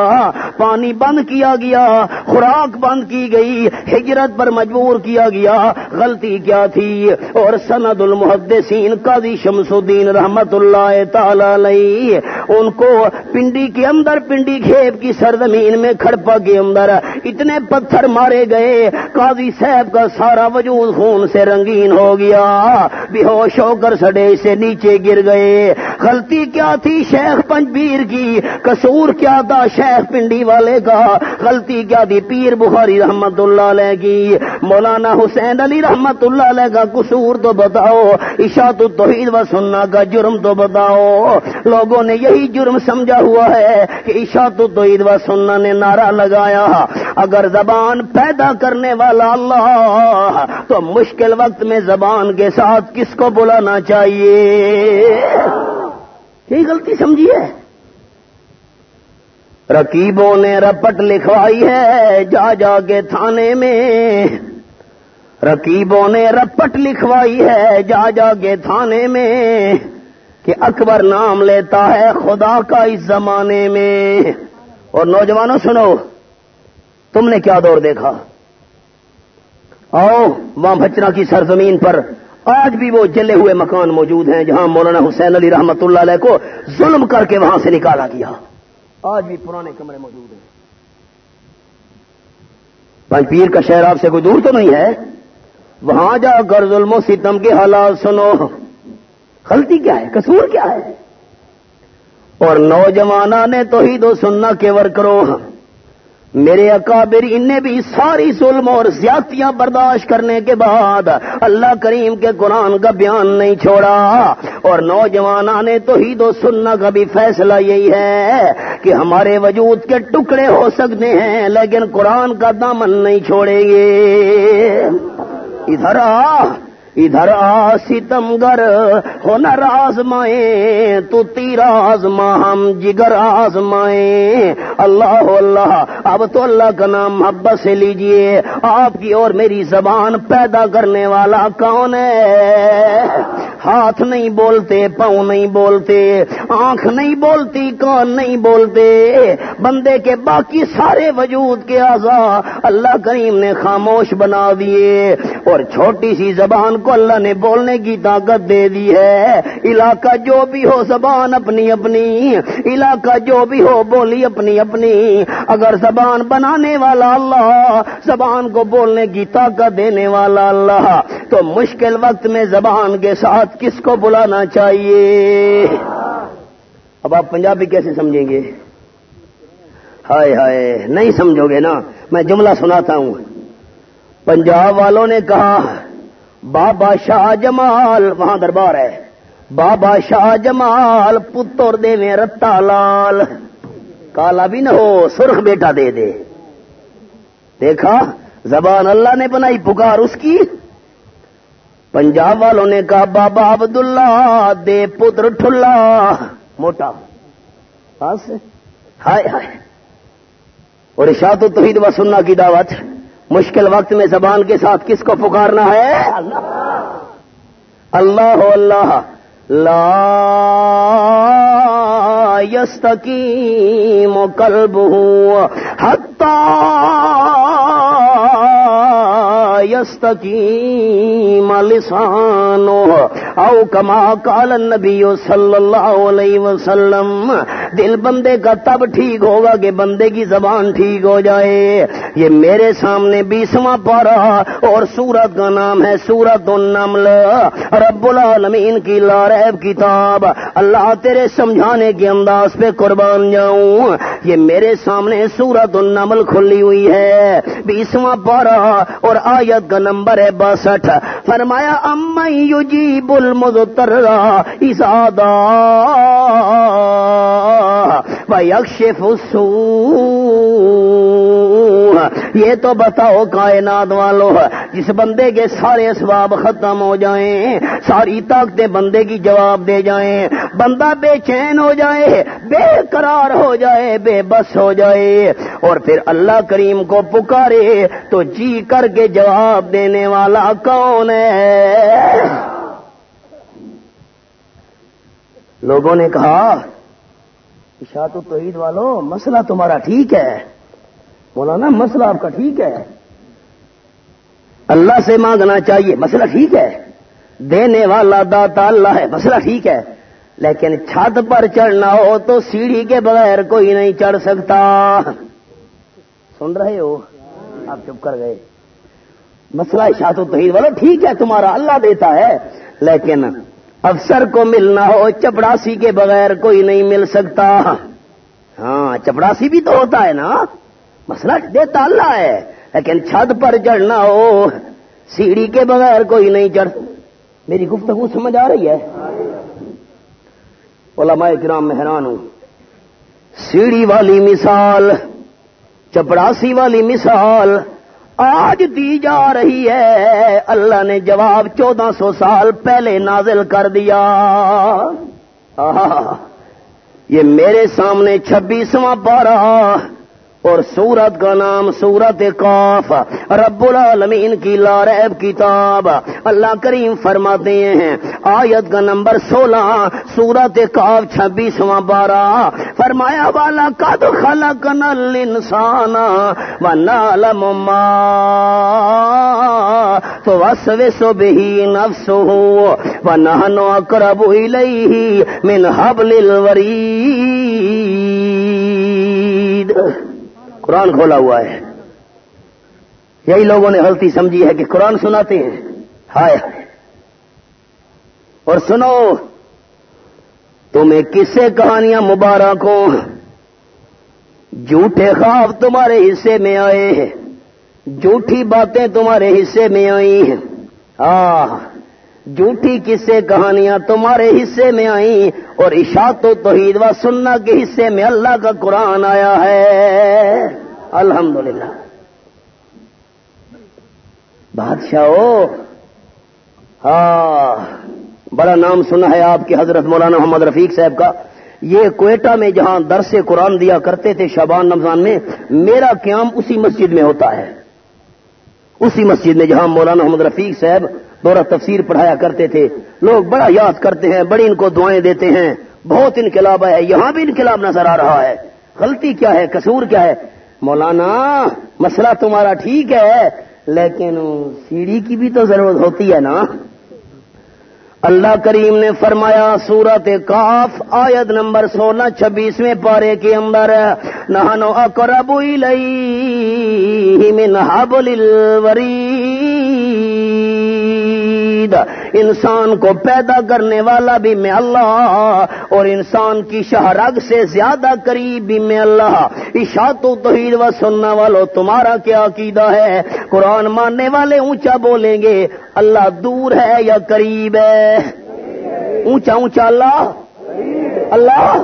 [SPEAKER 1] پانی بند کیا گیا، خوراک بند کی گئی، ہجرت پر مجبور کیا گیا، غلطی کیا تھی؟ اور سند المحدثین قاضی شمس الدین رحمت اللہ تعالی علیہ، ان کو پنڈی کے اندر پنڈی کھیپ کی سرزمین میں کھڑپا کے اندر اتنے پتھر مارے گئے، قاضی صاحب کا سارا وجود خون سے رنگین ہو گیا، بے ہوش ہو کر سڑے سے نیچے گر گئے، غلطی کیا تھی شیخ پنجبیر کی؟ قصور کیا تھا شیخ پنڈی والے کا؟ غلطی کیا تھی پیر بخاری رحمت اللہ علیہ کی؟ مولانا حسین علی رحمت اللہ علیہ کا قصور تو بتاؤ، اشاعت توحید و سننا کا جرم تو بتاؤ۔ لوگوں نے یہی جرم سمجھا ہوا ہے کہ اشاعت توحید و سننا نے نعرہ لگایا۔ اگر زبان پیدا کرنے والا اللہ، تو مشکل وقت میں زبان کے ساتھ کس کو بلانا چاہیے؟ یہی غلطی سمجھیے رقیبوں نے رپٹ لکھوائی ہے جا جا کے تھانے میں۔ رقیبوں نے رپٹ لکھوائی ہے جا جا کے تھانے میں کہ اکبر نام لیتا ہے خدا کا اس زمانے میں۔ اور نوجوانوں سنو، تم نے کیا دور دیکھا؟ آؤ، وہاں بچنا کی سرزمین پر آج بھی وہ جلے ہوئے مکان موجود ہیں جہاں مولانا حسین علی رحمت اللہ علیہ کو ظلم کر کے وہاں سے نکالا گیا۔ آج بھی پرانے کمرے موجود ہیں۔ پنج پیر کا شہر آپ سے کوئی دور تو نہیں ہے؟ وہاں جا کر ظلم و ستم کے حالات سنو۔ غلطی کیا ہے؟ قصور کیا ہے؟ اور نوجوانہ نے تو ہی دو سننا کے کرو۔ میرے اکابر ان نے بھی ساری ظلم اور زیادتیاں برداشت کرنے کے بعد اللہ کریم کے قرآن کا بیان نہیں چھوڑا اور نوجوان نے تو ہی دو سننا کا بھی فیصلہ یہی ہے کہ ہمارے وجود کے ٹکڑے ہو سکتے ہیں، لیکن قرآن کا دامن نہیں چھوڑیں گے۔ ادھر آ۔ ادھر آ ستم گر ہنر آزمائے تو تیر آزما ہم جگر آزمائے اللہ اللہ، اب تو اللہ کا نام محبت سے لیجیے۔ آپ کی اور میری زبان پیدا کرنے والا کون ہے؟ ہاتھ نہیں بولتے، پاؤں نہیں بولتے، آنکھ نہیں بولتی، کان نہیں بولتے۔ بندے کے باقی سارے وجود کے آزا اللہ کریم نے خاموش بنا دیے۔ اور چھوٹی سی زبان کو اللہ نے بولنے کی طاقت دے دی ہے۔ علاقہ جو بھی ہو زبان اپنی اپنی، علاقہ جو بھی ہو بولی اپنی اپنی۔ اگر زبان بنانے والا اللہ، زبان کو بولنے کی طاقت دینے والا اللہ۔ تو مشکل وقت میں زبان کے ساتھ کس کو بلانا چاہیے؟ اب آپ پنجابی کیسے سمجھیں گے؟ ہائے ہائے، نہیں سمجھو گے نا۔ میں جملہ سناتا ہوں۔ پنجاب والوں نے کہا بابا شاہ جمال، وہاں دربار ہے۔ بابا شاہ جمال، پتر دے میں رتا لال۔ کالا بھی نہ ہو، سرخ بیٹا دے دے۔ دیکھا، زبان اللہ نے بنائی پکار اس کی۔ پنجاب والوں نے کہا، بابا عبداللہ دے پتر ٹھلا۔ موٹا۔ ہاں ہائے ہائے۔ اور اشاعت توحید و سننا کی دعوت۔ مشکل وقت میں زبان کے ساتھ کس کو پکارنا ہے؟ اللہ اللہ اللہ لا یستقیم قلبه حتی یستقیم لسانه. او کما قال النبی صلی اللہ علیہ وسلم، دل بندے کا تب ٹھیک ہوگا کہ بندے کی زبان ٹھیک ہو جائے. یہ میرے سامنے بیسواں پارا اور سورت کا نام ہے سورت النمل رب العالمین کی لارب کتاب. اللہ تیرے سمجھانے کے انداز پہ قربان جاؤں. یہ میرے سامنے سورت النمل کھلی ہوئی ہے. بیسواں پارا اور آیت کا نمبر ہے باسٹھ۔ فرمایا ام یجیب المضطر اذا ويكشف السوء۔ یہ تو بتاؤ کائنات والو جس بندے کے سارے اسباب ختم ہو جائیں، ساری طاقتیں بندے کی جواب دے جائیں، بندہ بے چین ہو جائے، بے قرار ہو جائے، بے بس ہو جائے۔ اور پھر اللہ کریم کو پکارے تو جی کر کے جواب دینے والا کون ہے؟ لوگوں نے کہا اشاعت توحید والو مسئلہ تمہارا ٹھیک ہے۔ مولانا، مسئلہ آپ کا ٹھیک ہے۔ اللہ سے مانگنا چاہیے، مسئلہ ٹھیک ہے۔ دینے والا داتا اللہ ہے، مسئلہ ٹھیک ہے۔ لیکن چھت پر چڑھنا ہو تو سیڑھی کے بغیر کوئی نہیں چڑھ سکتا۔ سن رہے ہو؟ آپ چپ کر گئے۔ مسئلہ اشاعت توحید والو ٹھیک ہے، تمہارا اللہ دیتا ہے، لیکن افسر کو ملنا ہو، چپڑاسی کے بغیر کوئی نہیں مل سکتا۔ ہاں چپڑاسی بھی تو ہوتا ہے نا۔ مسئلہ دیتا اللہ ہے، لیکن چھت پر چڑھنا ہو، سیڑھی کے بغیر کوئی نہیں چڑھ۔ میری گفتگو سمجھ آ رہی ہے؟ علماء کرام میں حیران ہوں۔ سیڑھی والی مثال، چپڑاسی والی مثال آج دی جا رہی ہے۔ اللہ نے جواب چودہ سو سال پہلے نازل کر دیا۔ یہ میرے سامنے چھبیسواں پارہ۔ اور سورت کا نام سورت کاف. رب العالمین کی لارب کتاب. اللہ کریم فرماتے ہیں، آیت کا نمبر سولہ، سورت کاف، چھبیسواں بارہ فرمایا والا کد خلق نل انسان و نالم تو وس بہی نفس ہو و نہنو اکرب الیہ من حبل الورید قرآن کھولا ہوا ہے۔ یہی لوگوں نے غلطی سمجھی ہے کہ قرآن سناتے ہیں۔ ہائے ہائے۔ اور سنو، تمہیں کس سے کہانیاں مبارک ہوں۔ جھوٹے خواب تمہارے حصے میں آئے ہیں۔ جھوٹھی باتیں تمہارے حصے میں آئی ہیں۔ آ جھوٹھی قصے کہانیاں تمہارے حصے میں آئیں اور اشاعت و توحید و سننا کے حصے میں اللہ کا قرآن آیا ہے۔ الحمدللہ۔ بادشاہ ہاں بڑا نام سنا ہے آپ کے حضرت مولانا محمد رفیق صاحب کا۔ یہ کوئٹہ میں جہاں درس قرآن دیا کرتے تھے شابان رمضان میں، میرا قیام اسی مسجد میں ہوتا ہے۔ اسی مسجد میں جہاں مولانا محمد رفیق صاحب دورہ تفسیر پڑھایا کرتے تھے۔ لوگ بڑا یاد کرتے ہیں، بڑی ان کو دعائیں دیتے ہیں۔ بہت انقلاب ہے یہاں بھی انقلاب نظر آ رہا ہے۔ غلطی کیا ہے، قصور کیا ہے؟ مولانا، مسئلہ تمہارا ٹھیک ہے، لیکن سیڑھی کی بھی تو ضرورت ہوتی ہے نا۔ اللہ کریم نے فرمایا، سورت کاف، آیت نمبر سولہ، چھبیسویں پارے کے اندر نہانو اکرب من حبل الورید۔ انسان کو پیدا کرنے والا بھی میں اللہ اور انسان کی شہرگ سے زیادہ قریب بھی میں اللہ۔ اشاعت و توحید و سننا والو، تمہارا کیا عقیدہ ہے؟ قرآن ماننے والے اونچا بولیں گے، اللہ دور ہے یا قریب ہے؟ اونچا اونچا اللہ؟ اللہ؟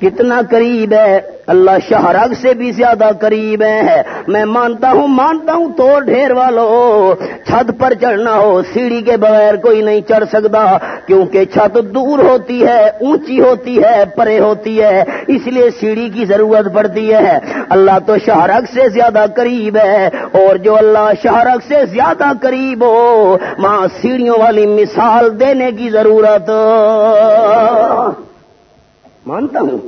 [SPEAKER 1] کتنا قریب ہے؟ اللہ شہرگ سے بھی زیادہ قریب ہے۔ میں مانتا ہوں مانتا ہوں تو ڈھیر والو۔ چھت پر چڑھنا ہو، سیڑھی کے بغیر کوئی نہیں چڑھ سکتا۔ کیونکہ چھت دور ہوتی ہے، اونچی ہوتی ہے، پرے ہوتی ہے۔ اس لیے سیڑھی کی ضرورت پڑتی ہے۔ اللہ تو شہرگ سے زیادہ قریب ہے۔ اور جو اللہ شہرگ سے زیادہ قریب ہو وہاں سیڑھیوں والی مثال دینے کی ضرورت۔ مانتا ہوں۔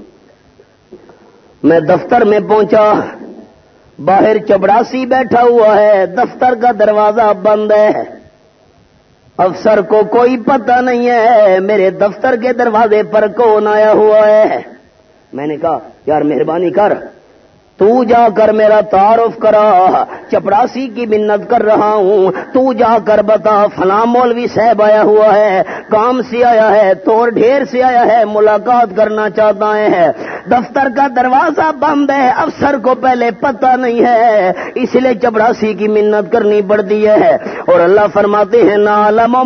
[SPEAKER 1] میں دفتر میں پہنچا۔ باہر چبڑاسی بیٹھا ہوا ہے۔ دفتر کا دروازہ بند ہے۔ افسر کو کوئی پتہ نہیں ہے۔ میرے دفتر کے دروازے پر کون آیا ہوا ہے۔ میں نے کہا، یار مہربانی کر۔ تو جا کر میرا تعارف کرا، چپڑاسی کی منت کر رہا ہوں۔ تو جا کر بتا، فلاں مولوی صاحب آیا ہوا ہے، کام سے آیا ہے، توڑ ڈھیر سے آیا ہے، ملاقات کرنا چاہتا ہے۔ دفتر کا دروازہ بند ہے، افسر کو پہلے پتہ نہیں ہے۔ اس لیے چپڑاسی کی منت کرنی پڑتی ہے۔ اور اللہ فرماتے ہیں نالم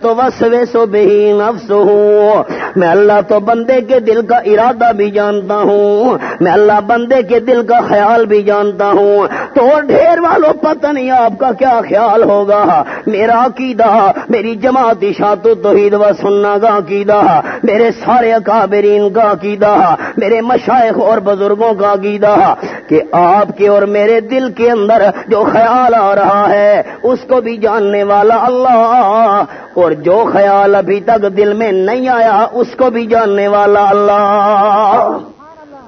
[SPEAKER 1] تو بس وے سو بہین افس ہوں میں اللہ تو بندے کے دل کا ارادہ بھی جانتا ہوں۔ میں اللہ بندے کے دل کا خیال بھی جانتا ہوں۔ تو ڈھیر والوں، پتہ نہیں آپ کا کیا خیال ہوگا۔ میرا عقیدہ، میری جماعت شاط توحید و سننا کا عقیدہ۔ میرے سارے اکابرین کا عقیدہ میرے مشائق اور بزرگوں کا عقیدہ کہ آپ کے اور میرے دل کے اندر جو خیال آ رہا ہے، اس کو بھی جاننے والا اللہ اور جو خیال ابھی تک دل میں نہیں آیا، اس کو بھی جاننے والا اللہ۔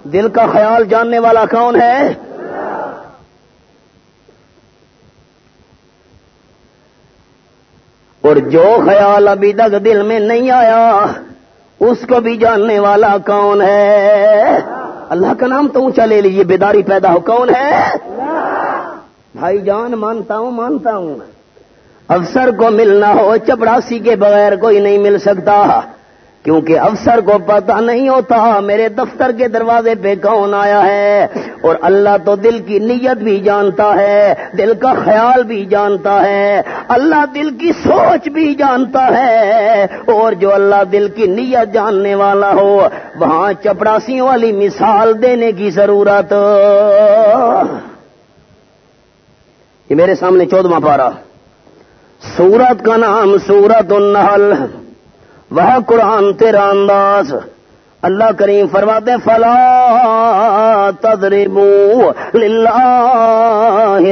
[SPEAKER 1] دل کا خیال جاننے والا کون ہے؟ اور جو خیال ابھی تک دل میں نہیں آیا اس کو بھی جاننے والا کون ہے؟ اللہ کا نام تو اونچا لے لیجیے بیداری پیدا ہو، کون ہے؟ بھائی جان، مانتا ہوں مانتا ہوں افسر کو ملنا ہو، چپڑاسی کے بغیر کوئی نہیں مل سکتا۔ کیونکہ افسر کو پتہ نہیں ہوتا میرے دفتر کے دروازے پہ کون آیا ہے اور اللہ تو دل کی نیت بھی جانتا ہے، دل کا خیال بھی جانتا ہے، اللہ دل کی سوچ بھی جانتا ہے اور جو اللہ دل کی نیت جاننے والا ہو، وہاں چپڑاسیوں والی مثال دینے کی ضرورت۔ یہ میرے سامنے چودواں پارا سورت کا نام سورت النحل۔ وہ قرآن تیرا انداز۔ اللہ کریم فرماتے فلا تدریبو الامثال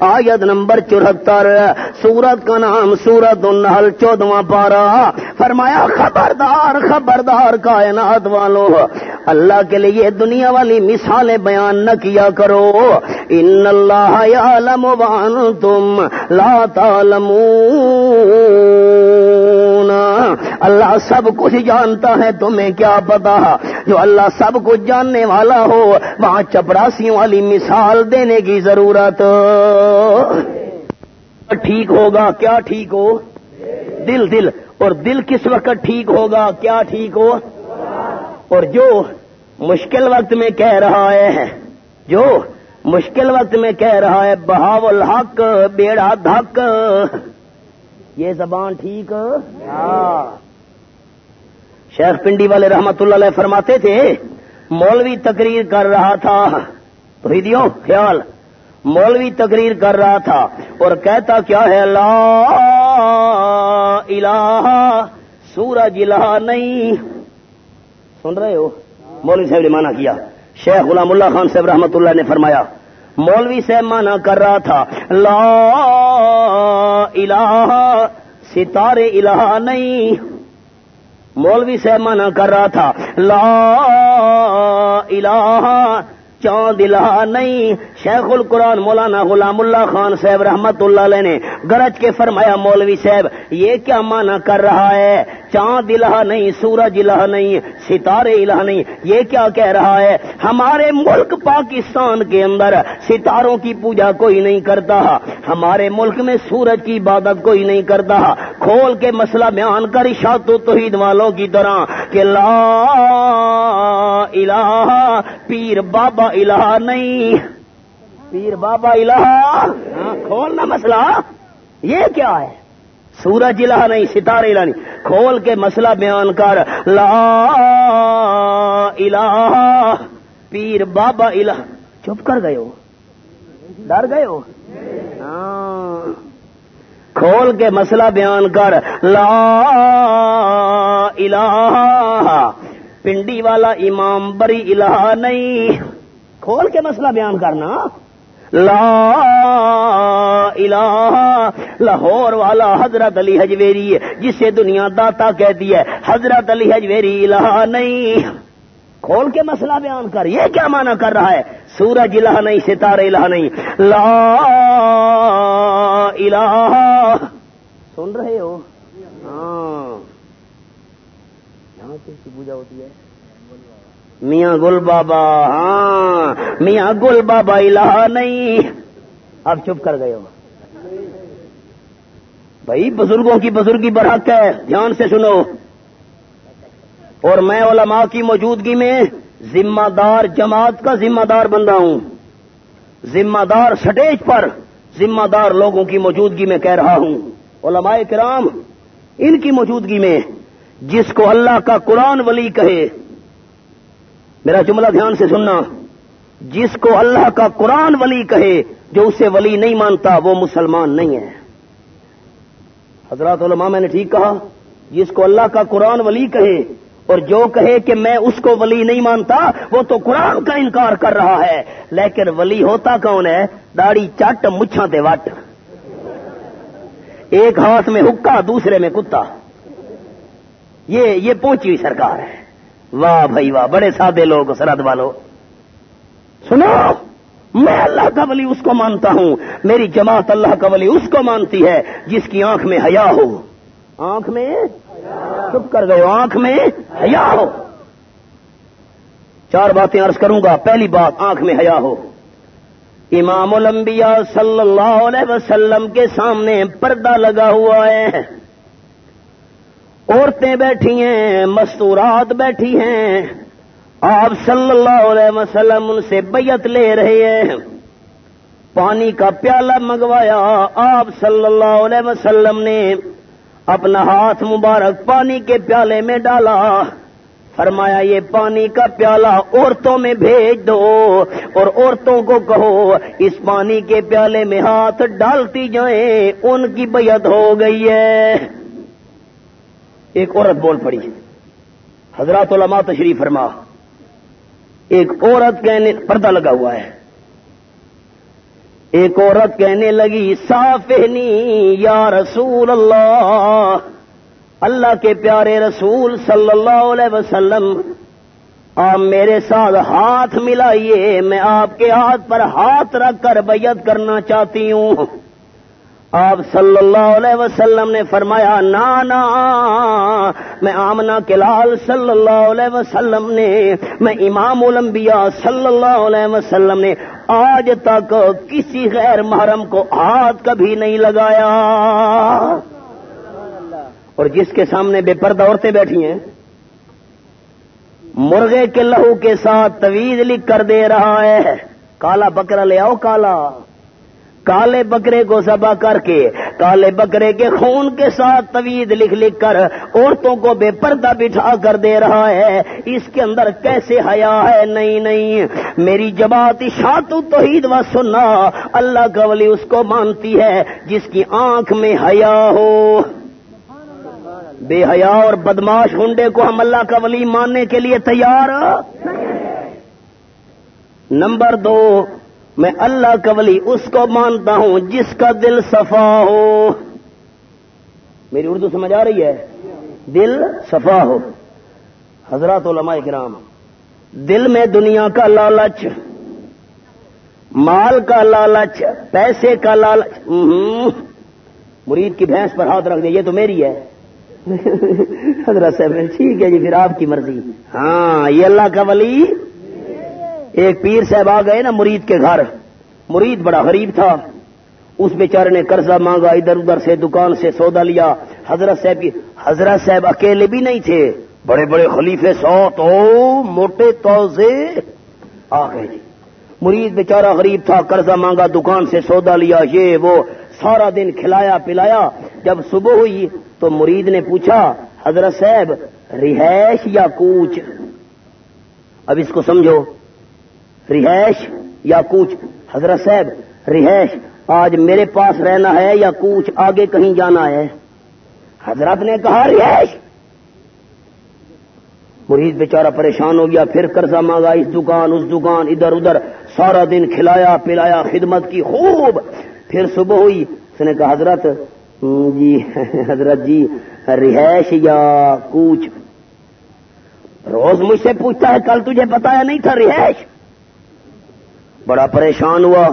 [SPEAKER 1] آیت نمبر چوہتر سورت کا نام سورت النحل، چودواں پارا فرمایا، خبردار خبردار کائنات والوں اللہ کے لیے دنیا والی مثالیں بیان نہ کیا کرو۔ ان اللہ یعلم وانتم لا تعلمون۔ اللہ سب کچھ جانتا ہے، تمہیں کیا پتا؟ جو اللہ سب کچھ جاننے والا ہو، وہاں چپڑاسیوں والی مثال دینے کی ضرورت۔ ٹھیک ہوگا، کیا ٹھیک ہو؟ دل دل۔ اور دل کس وقت ٹھیک ہوگا، کیا ٹھیک ہو؟ اور جو مشکل وقت میں کہہ رہا ہے، جو مشکل وقت میں کہہ رہا ہے، بہاو الحق، بیڑا دھک۔ یہ زبان ٹھیک ہاں۔ شیخ پنڈی والے رحمت اللہ علیہ فرماتے تھے مولوی تقریر کر رہا تھا۔ تو خیال۔ مولوی تقریر کر رہا تھا اور کہتا کیا ہے؟ لا الہ سورج الہ نہیں۔ سن رہے ہو؟ مولوی صاحب نے مانا کیا۔ شیخ غلام اللہ خان صاحب رحمت اللہ نے فرمایا۔ مولوی صاحب مانا کر رہا تھا۔ لا الہ، ستارے الہ نہیں۔ مولوی صاحب منع کر رہا تھا۔ لا الہ چاند الہ نہیں۔ شیخ القرآن مولانا غلام اللہ خان صاحب رحمت اللہ علیہ نے گرج کے فرمایا، مولوی صاحب، یہ کیا مانا کر رہا ہے؟ چاند الہ نہیں، سورج الہ نہیں، ستارے الہ نہیں، یہ کیا کہہ رہا ہے؟ ہمارے ملک پاکستان کے اندر ستاروں کی پوجا کوئی نہیں کرتا، ہمارے ملک میں سورج کی عبادت کوئی نہیں کرتا کھول کے مسئلہ بیان کر شاط و توحید والوں کی طرح کہ لا الہ، پیر بابا الہ نہیں۔ پیر بابا الہ۔ ہاں، کھولنا مسئلہ۔ یہ کیا ہے؟ سورج الہ نہیں، ستارے الہ نہیں۔ کھول کے مسئلہ بیان کر۔ لا الہ، پیر بابا الہ۔ چپ کر گئے ہو؟ ڈر گئے ہو؟ ہاں۔ کھول کے مسئلہ بیان کر۔ لا الہ۔ پنڈی والا امام بری الہ نہیں۔ کھول کے مسئلہ بیان کرنا۔ لا الہ۔ لاہور والا حضرت علی حجویری، جسے دنیا داتا کہتی ہے، حضرت علی حجویری الہ نہیں۔ کھول کے مسئلہ بیان کر۔ یہ کیا مانا کر رہا ہے؟ سورج الہ نہیں ستارے الہ نہیں۔ لا الہ سن رہے ہو؟ ہاں۔ یہاں کس کی پوجا ہوتی ہے؟ میاں گل بابا ہاں۔ میاں گل بابا الہ نہیں۔ اب چپ کر گئے ہو۔ بھائی بزرگوں کی بزرگی برحق ہے۔ دھیان سے سنو۔ اور میں علماء کی موجودگی میں ذمہ دار جماعت کا ذمہ دار بندہ ہوں۔ ذمہ دار سٹیج پر ذمہ دار لوگوں کی موجودگی میں کہہ رہا ہوں۔ علماء کرام، ان کی موجودگی میں جس کو اللہ کا قرآن ولی کہے، میرا جملہ دھیان سے سننا، جس کو اللہ کا قرآن ولی کہے، جو اسے ولی نہیں مانتا، وہ مسلمان نہیں ہے۔ حضرات علماء، میں نے ٹھیک کہا، جس کو اللہ کا قرآن ولی کہے اور جو کہے کہ میں اس کو ولی نہیں مانتا، وہ تو قرآن کا انکار کر رہا ہے۔ لیکن ولی ہوتا کون ہے؟ داڑھی چٹ مچھا دے وٹ۔ ایک ہاتھ میں حکا، دوسرے میں کتا۔ یہ یہ پہنچی ہوئی سرکار ہے۔ واہ بھائی، واہ، بڑے سادے لوگ سرحد والو۔ سنو، میں اللہ کا ولی اس کو مانتا ہوں۔ میری جماعت اللہ کا ولی اس کو مانتی ہے، جس کی آنکھ میں حیا ہو۔ آنکھ میں چپ کر گئے آنکھ میں حیا ہو۔ چار باتیں عرض کروں گا۔ پہلی بات، آنکھ میں حیا ہو۔ امام الانبیاء صلی اللہ علیہ وسلم کے سامنے پردہ لگا ہوا ہے۔ عورتیں بیٹھی ہیں، مستورات بیٹھی ہیں۔ آپ صلی اللہ علیہ وسلم ان سے بیت لے رہے ہیں۔ پانی کا پیالہ منگوایا۔ آپ صلی اللہ علیہ وسلم نے اپنا ہاتھ مبارک پانی کے پیالے میں ڈالا۔ فرمایا، یہ پانی کا پیالہ عورتوں میں بھیج دو اور عورتوں کو کہو، اس پانی کے پیالے میں ہاتھ ڈالتی جائیں، ان کی بیعت ہو گئی ہے۔ ایک عورت بول پڑی۔ حضرات علماء تشریف فرما۔ ایک عورت کہنے، پردہ لگا ہوا ہے۔ ایک عورت کہنے لگی صافنی یا رسول اللہ. اللہ کے پیارے رسول صلی اللہ علیہ وسلم، آپ میرے ساتھ ہاتھ ملائیے، میں آپ کے ہاتھ پر ہاتھ رکھ کر بیعت کرنا چاہتی ہوں. آپ صلی اللہ علیہ وسلم نے فرمایا نانا میں آمنا کے لال صلی اللہ علیہ وسلم نے، میں امام الانبیاء صلی اللہ علیہ وسلم نے آج تک کسی غیر محرم کو ہاتھ کبھی نہیں لگایا۔ اور جس کے سامنے بے پردہ عورتیں بیٹھی ہیں، مرغے کے لہو کے ساتھ طویز لکھ کر دے رہا ہے، کالا بکرا لے آؤ، کالا۔ کالے بکرے کو سبا کر کے، کالے بکرے کے خون کے ساتھ طویل لکھ لکھ کر عورتوں کو بے پردہ بٹھا کر دے رہا ہے۔ اس کے اندر کیسے حیا ہے؟ نہیں نہیں۔ میری جماعت شاط توحید و سننا اللہ کا ولی اس کو مانتی ہے جس کی آنکھ میں حیا ہو۔ بے حیا اور بدماش ہنڈے کو ہم اللہ کا ولی ماننے کے لیے تیار۔ نمبر دو میں اللہ کا ولی اس کو مانتا ہوں جس کا دل صفا ہو۔ میری اردو سمجھ آ رہی ہے؟ دل صفا ہو۔ حضرات علماء کرام، دل میں دنیا کا لالچ، مال کا لالچ، پیسے کا لالچ۔ مرید کی بھینس پر ہاتھ رکھ دیں یہ تو میری ہے۔ حضرت صاحب ٹھیک ہے جی پھر آپ کی مرضی۔ ہاں یہ اللہ کا ولی ایک پیر صاحب آ گئے نا مرید کے گھر۔ مرید بڑا غریب تھا۔ اس بیچارے نے قرضہ مانگا، ادھر ادھر سے دکان سے سودا لیا۔ حضرت صاحب کی حضرت صاحب اکیلے بھی نہیں تھے۔ بڑے بڑے خلیفے سو تو موٹے توزے آ گئے جی۔ مرید بیچارہ غریب تھا، قرضہ مانگا، دکان سے سودا لیا۔ یہ وہ سارا دن کھلایا پلایا۔ جب صبح ہوئی تو مرید نے پوچھا، حضرت صاحب، رہائش یا کوچ؟ اب اس کو سمجھو۔ رہائش یا کوچ؟ حضرت صاحب، رہائش، آج میرے پاس رہنا ہے یا کوچ آگے کہیں جانا ہے؟ حضرت نے کہا، رہائش! مرید بیچارہ پریشان ہو گیا، پھر قرضہ مانگا، اس دکان اس دکان، ادھر ادھر، سارا دن کھلایا، پلایا، خدمت کی، خوب! پھر صبح ہوئی، اس نے کہا، حضرت جی حضرت جی رہائش یا کوچ؟ روز مجھ سے پوچھتا ہے، کل تجھے بتایا نہیں تھا، رہائش! بڑا پریشان ہوا۔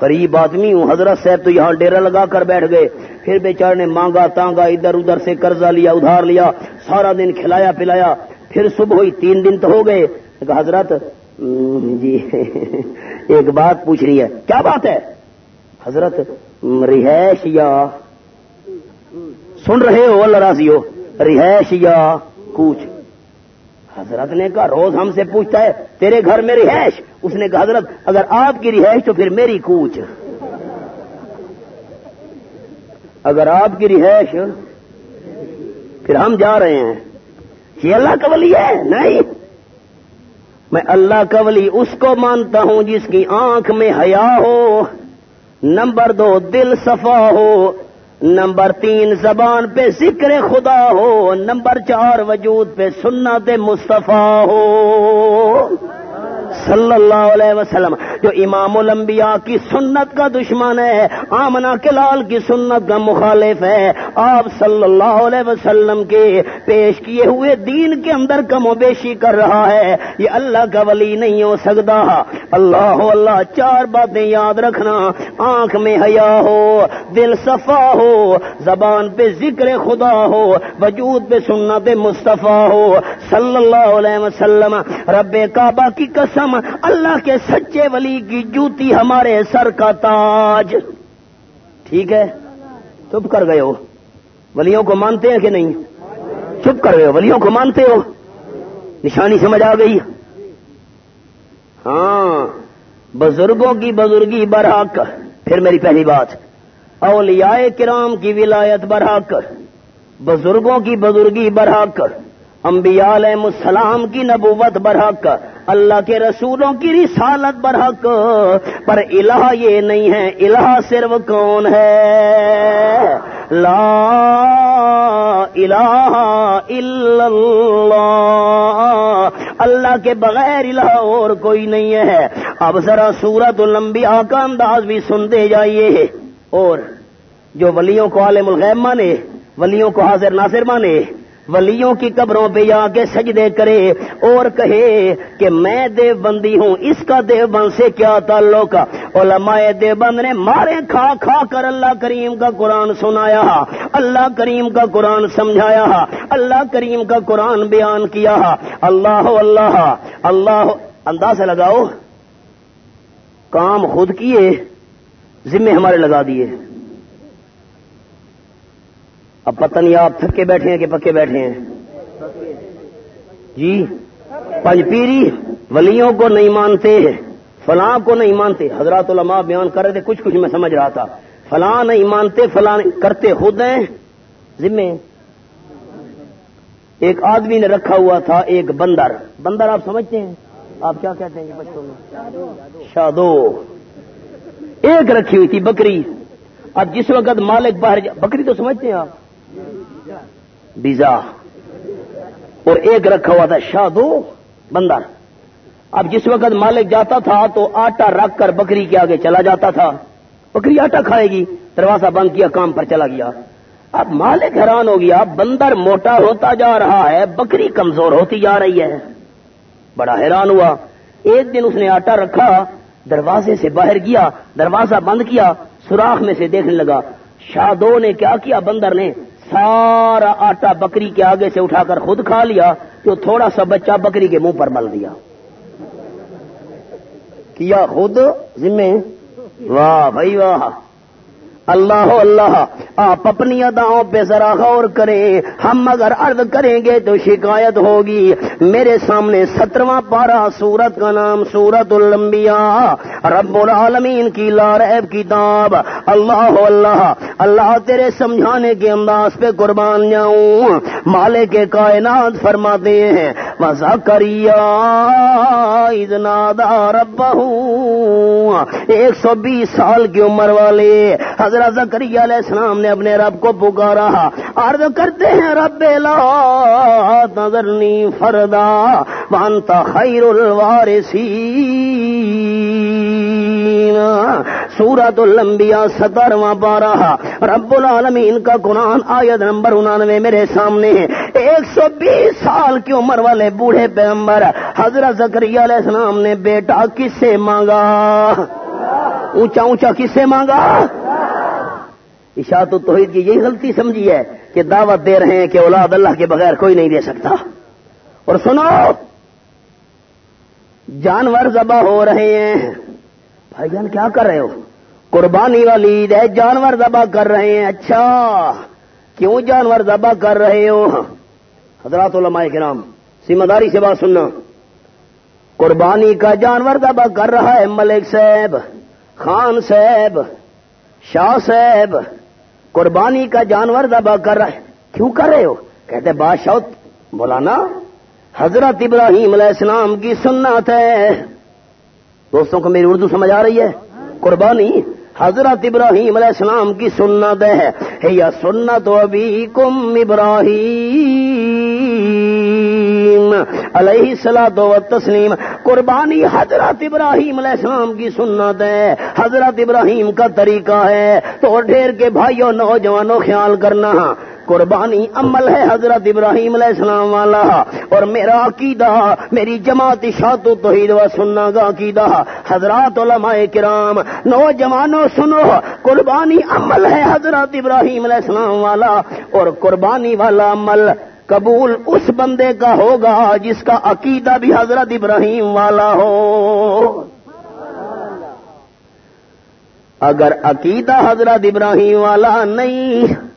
[SPEAKER 1] غریب آدمی ہوں، حضرت صاحب تو یہاں ڈیرا لگا کر بیٹھ گئے۔ پھر بیچارے نے مانگا، تانگا، ادھر ادھر سے قرضہ لیا، ادھار لیا، سارا دن کھلایا پلایا۔ پھر صبح ہوئی، تین دن تو ہو گئے۔ حضرت جی ایک بات پوچھ رہی ہے۔ کیا بات ہے؟ حضرت رہائش یا، سن رہے ہو، اللہ راضی ہو۔ رہائش یا، کوچ۔ حضرت نے کہا، روز ہم سے پوچھتا ہے، تیرے گھر میں رہائش؟ اس نے کہا، حضرت، اگر آپ کی رہائش تو پھر میری کوچ۔ اگر آپ کی رہائش، پھر ہم جا رہے ہیں۔ یہ اللہ کا ولی ہے؟ نہیں۔ میں اللہ کا ولی اس کو مانتا ہوں جس کی آنکھ میں حیا ہو، نمبر دو، دل صفا ہو۔ نمبر تین زبان پہ ذکر خدا ہو نمبر چار وجود پہ سنت مصطفیٰ ہو۔ صلی اللہ علیہ وسلم، جو امام الانبیاء کی سنت کا دشمن ہے آمنا کے لال کی سنت کا مخالف ہے۔ آپ صلی اللہ علیہ وسلم کے پیش کیے ہوئے دین کے اندر کم و بیشی کر رہا ہے۔ یہ اللہ کا ولی نہیں ہو سکتا۔ اللہ اللہ، چار باتیں یاد رکھنا۔ آنکھ میں حیا ہو، دل صفا ہو، زبان پہ ذکر خدا ہو، وجود پہ سنت مصطفیٰ ہو۔ صلی اللہ علیہ وسلم، رب کعبہ کی قسم اللہ کے سچے ولی کی جوتی ہمارے سر کا تاج۔ ٹھیک ہے؟ چپ کر گئے ہو۔ ولیوں کو مانتے ہیں کہ نہیں؟ چپ کر گئے ہو۔ ولیوں کو مانتے ہو؟ نشانی سمجھ آ گئی۔ ہاں بزرگوں کی بزرگی برحق۔ پھر میری پہلی بات، اولیاء کرام کی ولایت برحق۔ بزرگوں کی بزرگی برحق۔ انبیاء علیہ السلام کی نبوت برحق۔ اللہ کے رسولوں کی رسالت برحق، پر الہ یہ نہیں ہے، الہ صرف کون ہے؟ لا الہ الا اللہ۔ اللہ کے بغیر الہ اور کوئی نہیں ہے۔ اب ذرا سورت الانبیاء کا انداز بھی سنتے جائیے۔ اور جو ولیوں کو عالم الغیب مانے، ولیوں کو حاضر ناصر مانے۔ ولیوں کی قبروں پہ جا کے سجدے کرے اور کہے کہ میں دیو بندی ہوں، اس کا دیو بند سے کیا تعلق؟ علماء دیو بند نے مارے کھا کھا کر اللہ کریم کا قرآن سنایا، اللہ کریم کا قرآن سمجھایا، اللہ کریم کا قرآن بیان کیا۔ اللہ اللہ اللہ انداز لگاؤ، کام خود کیے، ذمے ہمارے لگا دیے۔ اب پتہ نہیں آپ تھکے بیٹھے ہیں کہ پکے بیٹھے ہیں۔ جی؟ پنج پیری، ولیوں کو نہیں مانتے، فلاں کو نہیں مانتے۔ حضرات علماء بیان کر رہے تھے، کچھ کچھ میں سمجھ رہا تھا۔ فلاں نہیں مانتے، فلاں کرتے خود ہیں۔ ذمے؟ ایک آدمی نے رکھا ہوا تھا، ایک بندر۔ بندر آپ سمجھتے ہیں؟ آپ کیا کہتے ہیں جی بچوں میں؟ شادو۔ ایک رکھی ہوئی تھی بکری۔ اب جس وقت مالک باہر جا... بکری تو سمجھتے ہیں آپ؟ بیزا. اور ایک رکھا ہوا تھا شادو بندر. اب جس وقت مالک جاتا تھا تو آٹا رکھ کر بکری کے آگے چلا جاتا تھا. بکری آٹا کھائے گی. دروازہ بند کیا، کام پر چلا گیا. اب مالک حیران ہو گیا، بندر موٹا ہوتا جا رہا ہے، بکری کمزور ہوتی جا رہی ہے. بڑا حیران ہوا. ایک دن اس نے آٹا رکھا، دروازے سے باہر گیا، دروازہ بند کیا، سوراخ میں سے دیکھنے لگا، شادو نے کیا کیا بندر نے؟ سارا آٹا بکری کے آگے سے اٹھا کر خود کھا لیا تو تھوڑا سا بچہ بکری کے منہ پر مل دیا کیا خود؟ ذمے؟ واہ بھائی واہ۔ اللہ اللہ، آپ اپنی اداؤں پہ ذرا غور کریں۔ ہم اگر عرض کریں گے تو شکایت ہوگی۔ میرے سامنے سترواں پارا سورت کا نام سورت الانبیاء۔ رب العالمین کی لارب کتاب۔ اللہ اللہ اللہ تیرے سمجھانے کے انداز پہ قربان جاؤں۔ مالے کے کائنات فرماتے ہیں مزا کریا رب ایک سو بیس سال کی عمر والے حضرت زکری علیہ السلام نے اپنے رب کو پکارا۔ عرض کرتے ہیں، رب لا نظرنی فردا مانتا خیر الوارسی سورت الانبیاء سترواں بارہ رب العالمین کا قرآن آیت نمبر انانوے میرے سامنے ہے۔ ایک سو بیس سال کی عمر والے بوڑھے پیغمبر، حضرت زکری علیہ السلام نے بیٹا کس سے مانگا؟ اونچا اونچا کس سے مانگا؟ اشاعت توحید کی یہی غلطی سمجھی ہے کہ دعوت دے رہے ہیں کہ اولاد اللہ کے بغیر کوئی نہیں دے سکتا۔ اور سنو، جانور ذبح ہو رہے ہیں۔ بھائی جان، کیا کر رہے ہو؟ قربانی والی عید ہے جانور ذبح کر رہے ہیں۔ اچھا کیوں جانور ذبح کر رہے ہو؟ حضرات علماء کرام، ذمہ داری سے بات سننا۔ قربانی کا جانور ذبح کر رہا ہے ملک صاحب، خان صاحب، شاہ صاحب۔ قربانی کا جانور ذبح کر رہا ہے۔ کیوں کر رہے ہو؟ کہتے بادشاہ بولانا حضرت ابراہیم علیہ السلام کی سنت ہے۔ دوستوں کو میری اردو سمجھ آ رہی ہے؟ قربانی، حضرت ابراہیم علیہ السلام کی سنت ہے۔ یا سنت ابھی کم ابراہیم علیہ سلا دو تسلیم قربانی حضرت ابراہیم علیہ السلام کی سنت ہے۔ حضرت ابراہیم کا طریقہ ہے۔ تو ڈھیر کے بھائیوں، نوجوانوں، خیال کرنا۔ قربانی عمل ہے حضرت ابراہیم علیہ السلام والا۔ اور میرا عقیدہ، میری جماعت شاط و توحید و سننا کا عقیدہ۔ حضرات علماء کرام، نوجوانوں، سنو۔ قربانی عمل ہے حضرت ابراہیم علیہ السلام والا۔ اور قربانی والا عمل قبول اس بندے کا ہوگا جس کا عقیدہ بھی حضرت ابراہیم والا ہو۔ اگر عقیدہ حضرت ابراہیم والا نہیں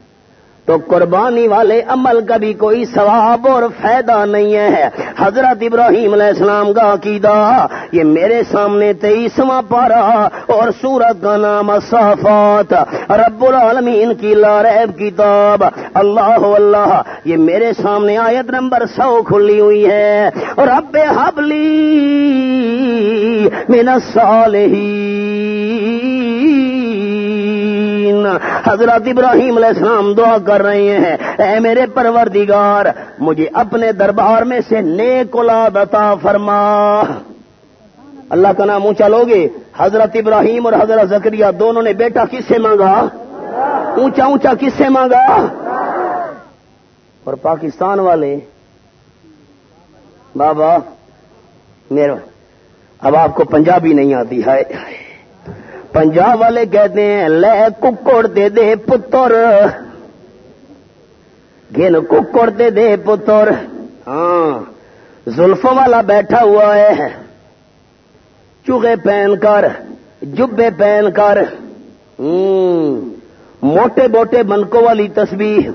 [SPEAKER 1] تو قربانی والے عمل کا بھی کوئی ثواب اور فائدہ نہیں ہے۔ حضرت ابراہیم علیہ السلام کا عقیدہ، یہ میرے سامنے تیئیسواں پارا اور سورت کا نام صافات رب العالمین کی لارب کتاب۔ اللہ اللہ یہ میرے سامنے آیت نمبر سو کھلی ہوئی ہے۔ رب حبلی من الصالحین۔ حضرت ابراہیم علیہ السلام دعا کر رہے ہیں۔ اے میرے پروردگار، مجھے اپنے دربار میں سے نیک اولاد عطا فرما۔ اللہ کا نام اونچا لوگے۔ حضرت ابراہیم اور حضرت زکریہ دونوں نے بیٹا کس سے مانگا؟ اونچا اونچا کس سے مانگا؟ اور پاکستان والے۔ بابا میرا اب آپ کو پنجابی نہیں آتی ہے پنجاب والے کہتے ہیں، لے ککڑ دے دے پتر۔ گن ککڑ دے دے پتر۔ ہاں زلفوں والا بیٹھا ہوا ہے۔ چوگے پہن کر، جبے پہن کر۔ موٹے موٹے بنکوں والی تصویر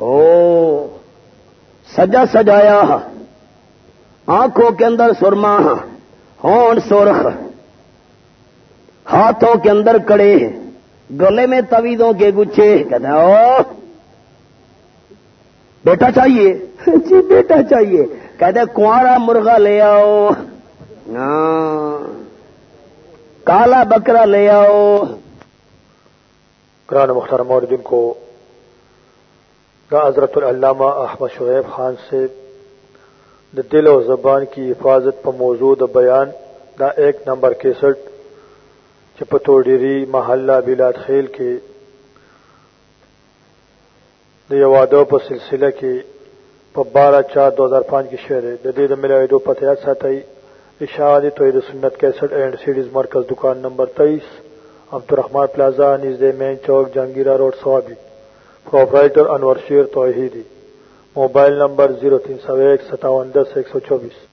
[SPEAKER 1] ہو، سجا سجایا۔ آنکھوں کے اندر سرما۔ ہون سرخ۔ ہاتھوں کے اندر کڑے، گلے میں تویدوں کے گچھے کہتے او بیٹا چاہیے۔ جی بیٹا چاہیے۔ کہتے کنوارا مرغا لے آؤ۔ ہاں۔ کالا بکرا لے آؤ۔
[SPEAKER 2] قرآن مختار موردن کو حضرت العلامہ احمد شعیب خان سے دل و زبان کی حفاظت پر موجود بیان دا ایک نمبر کیسٹ چپتو ڈیری محلہ بلاد خیل کے وادو پر سلسلہ کے بارہ چار دو ہزار پانچ کی شعر ہے۔ جدید ملا دو پتہ ستائی اشاد توحید سنت کیسٹ اینڈ سیڈیز مرکز دکان نمبر تیئیس Abdul Rahman plaza نژ main chowk, Jahangira road, Swabi. Proprietor Anwar Sher Tauheedi. Mobile number zero تین سو ایک ستاون دس ایک سو چوبیس۔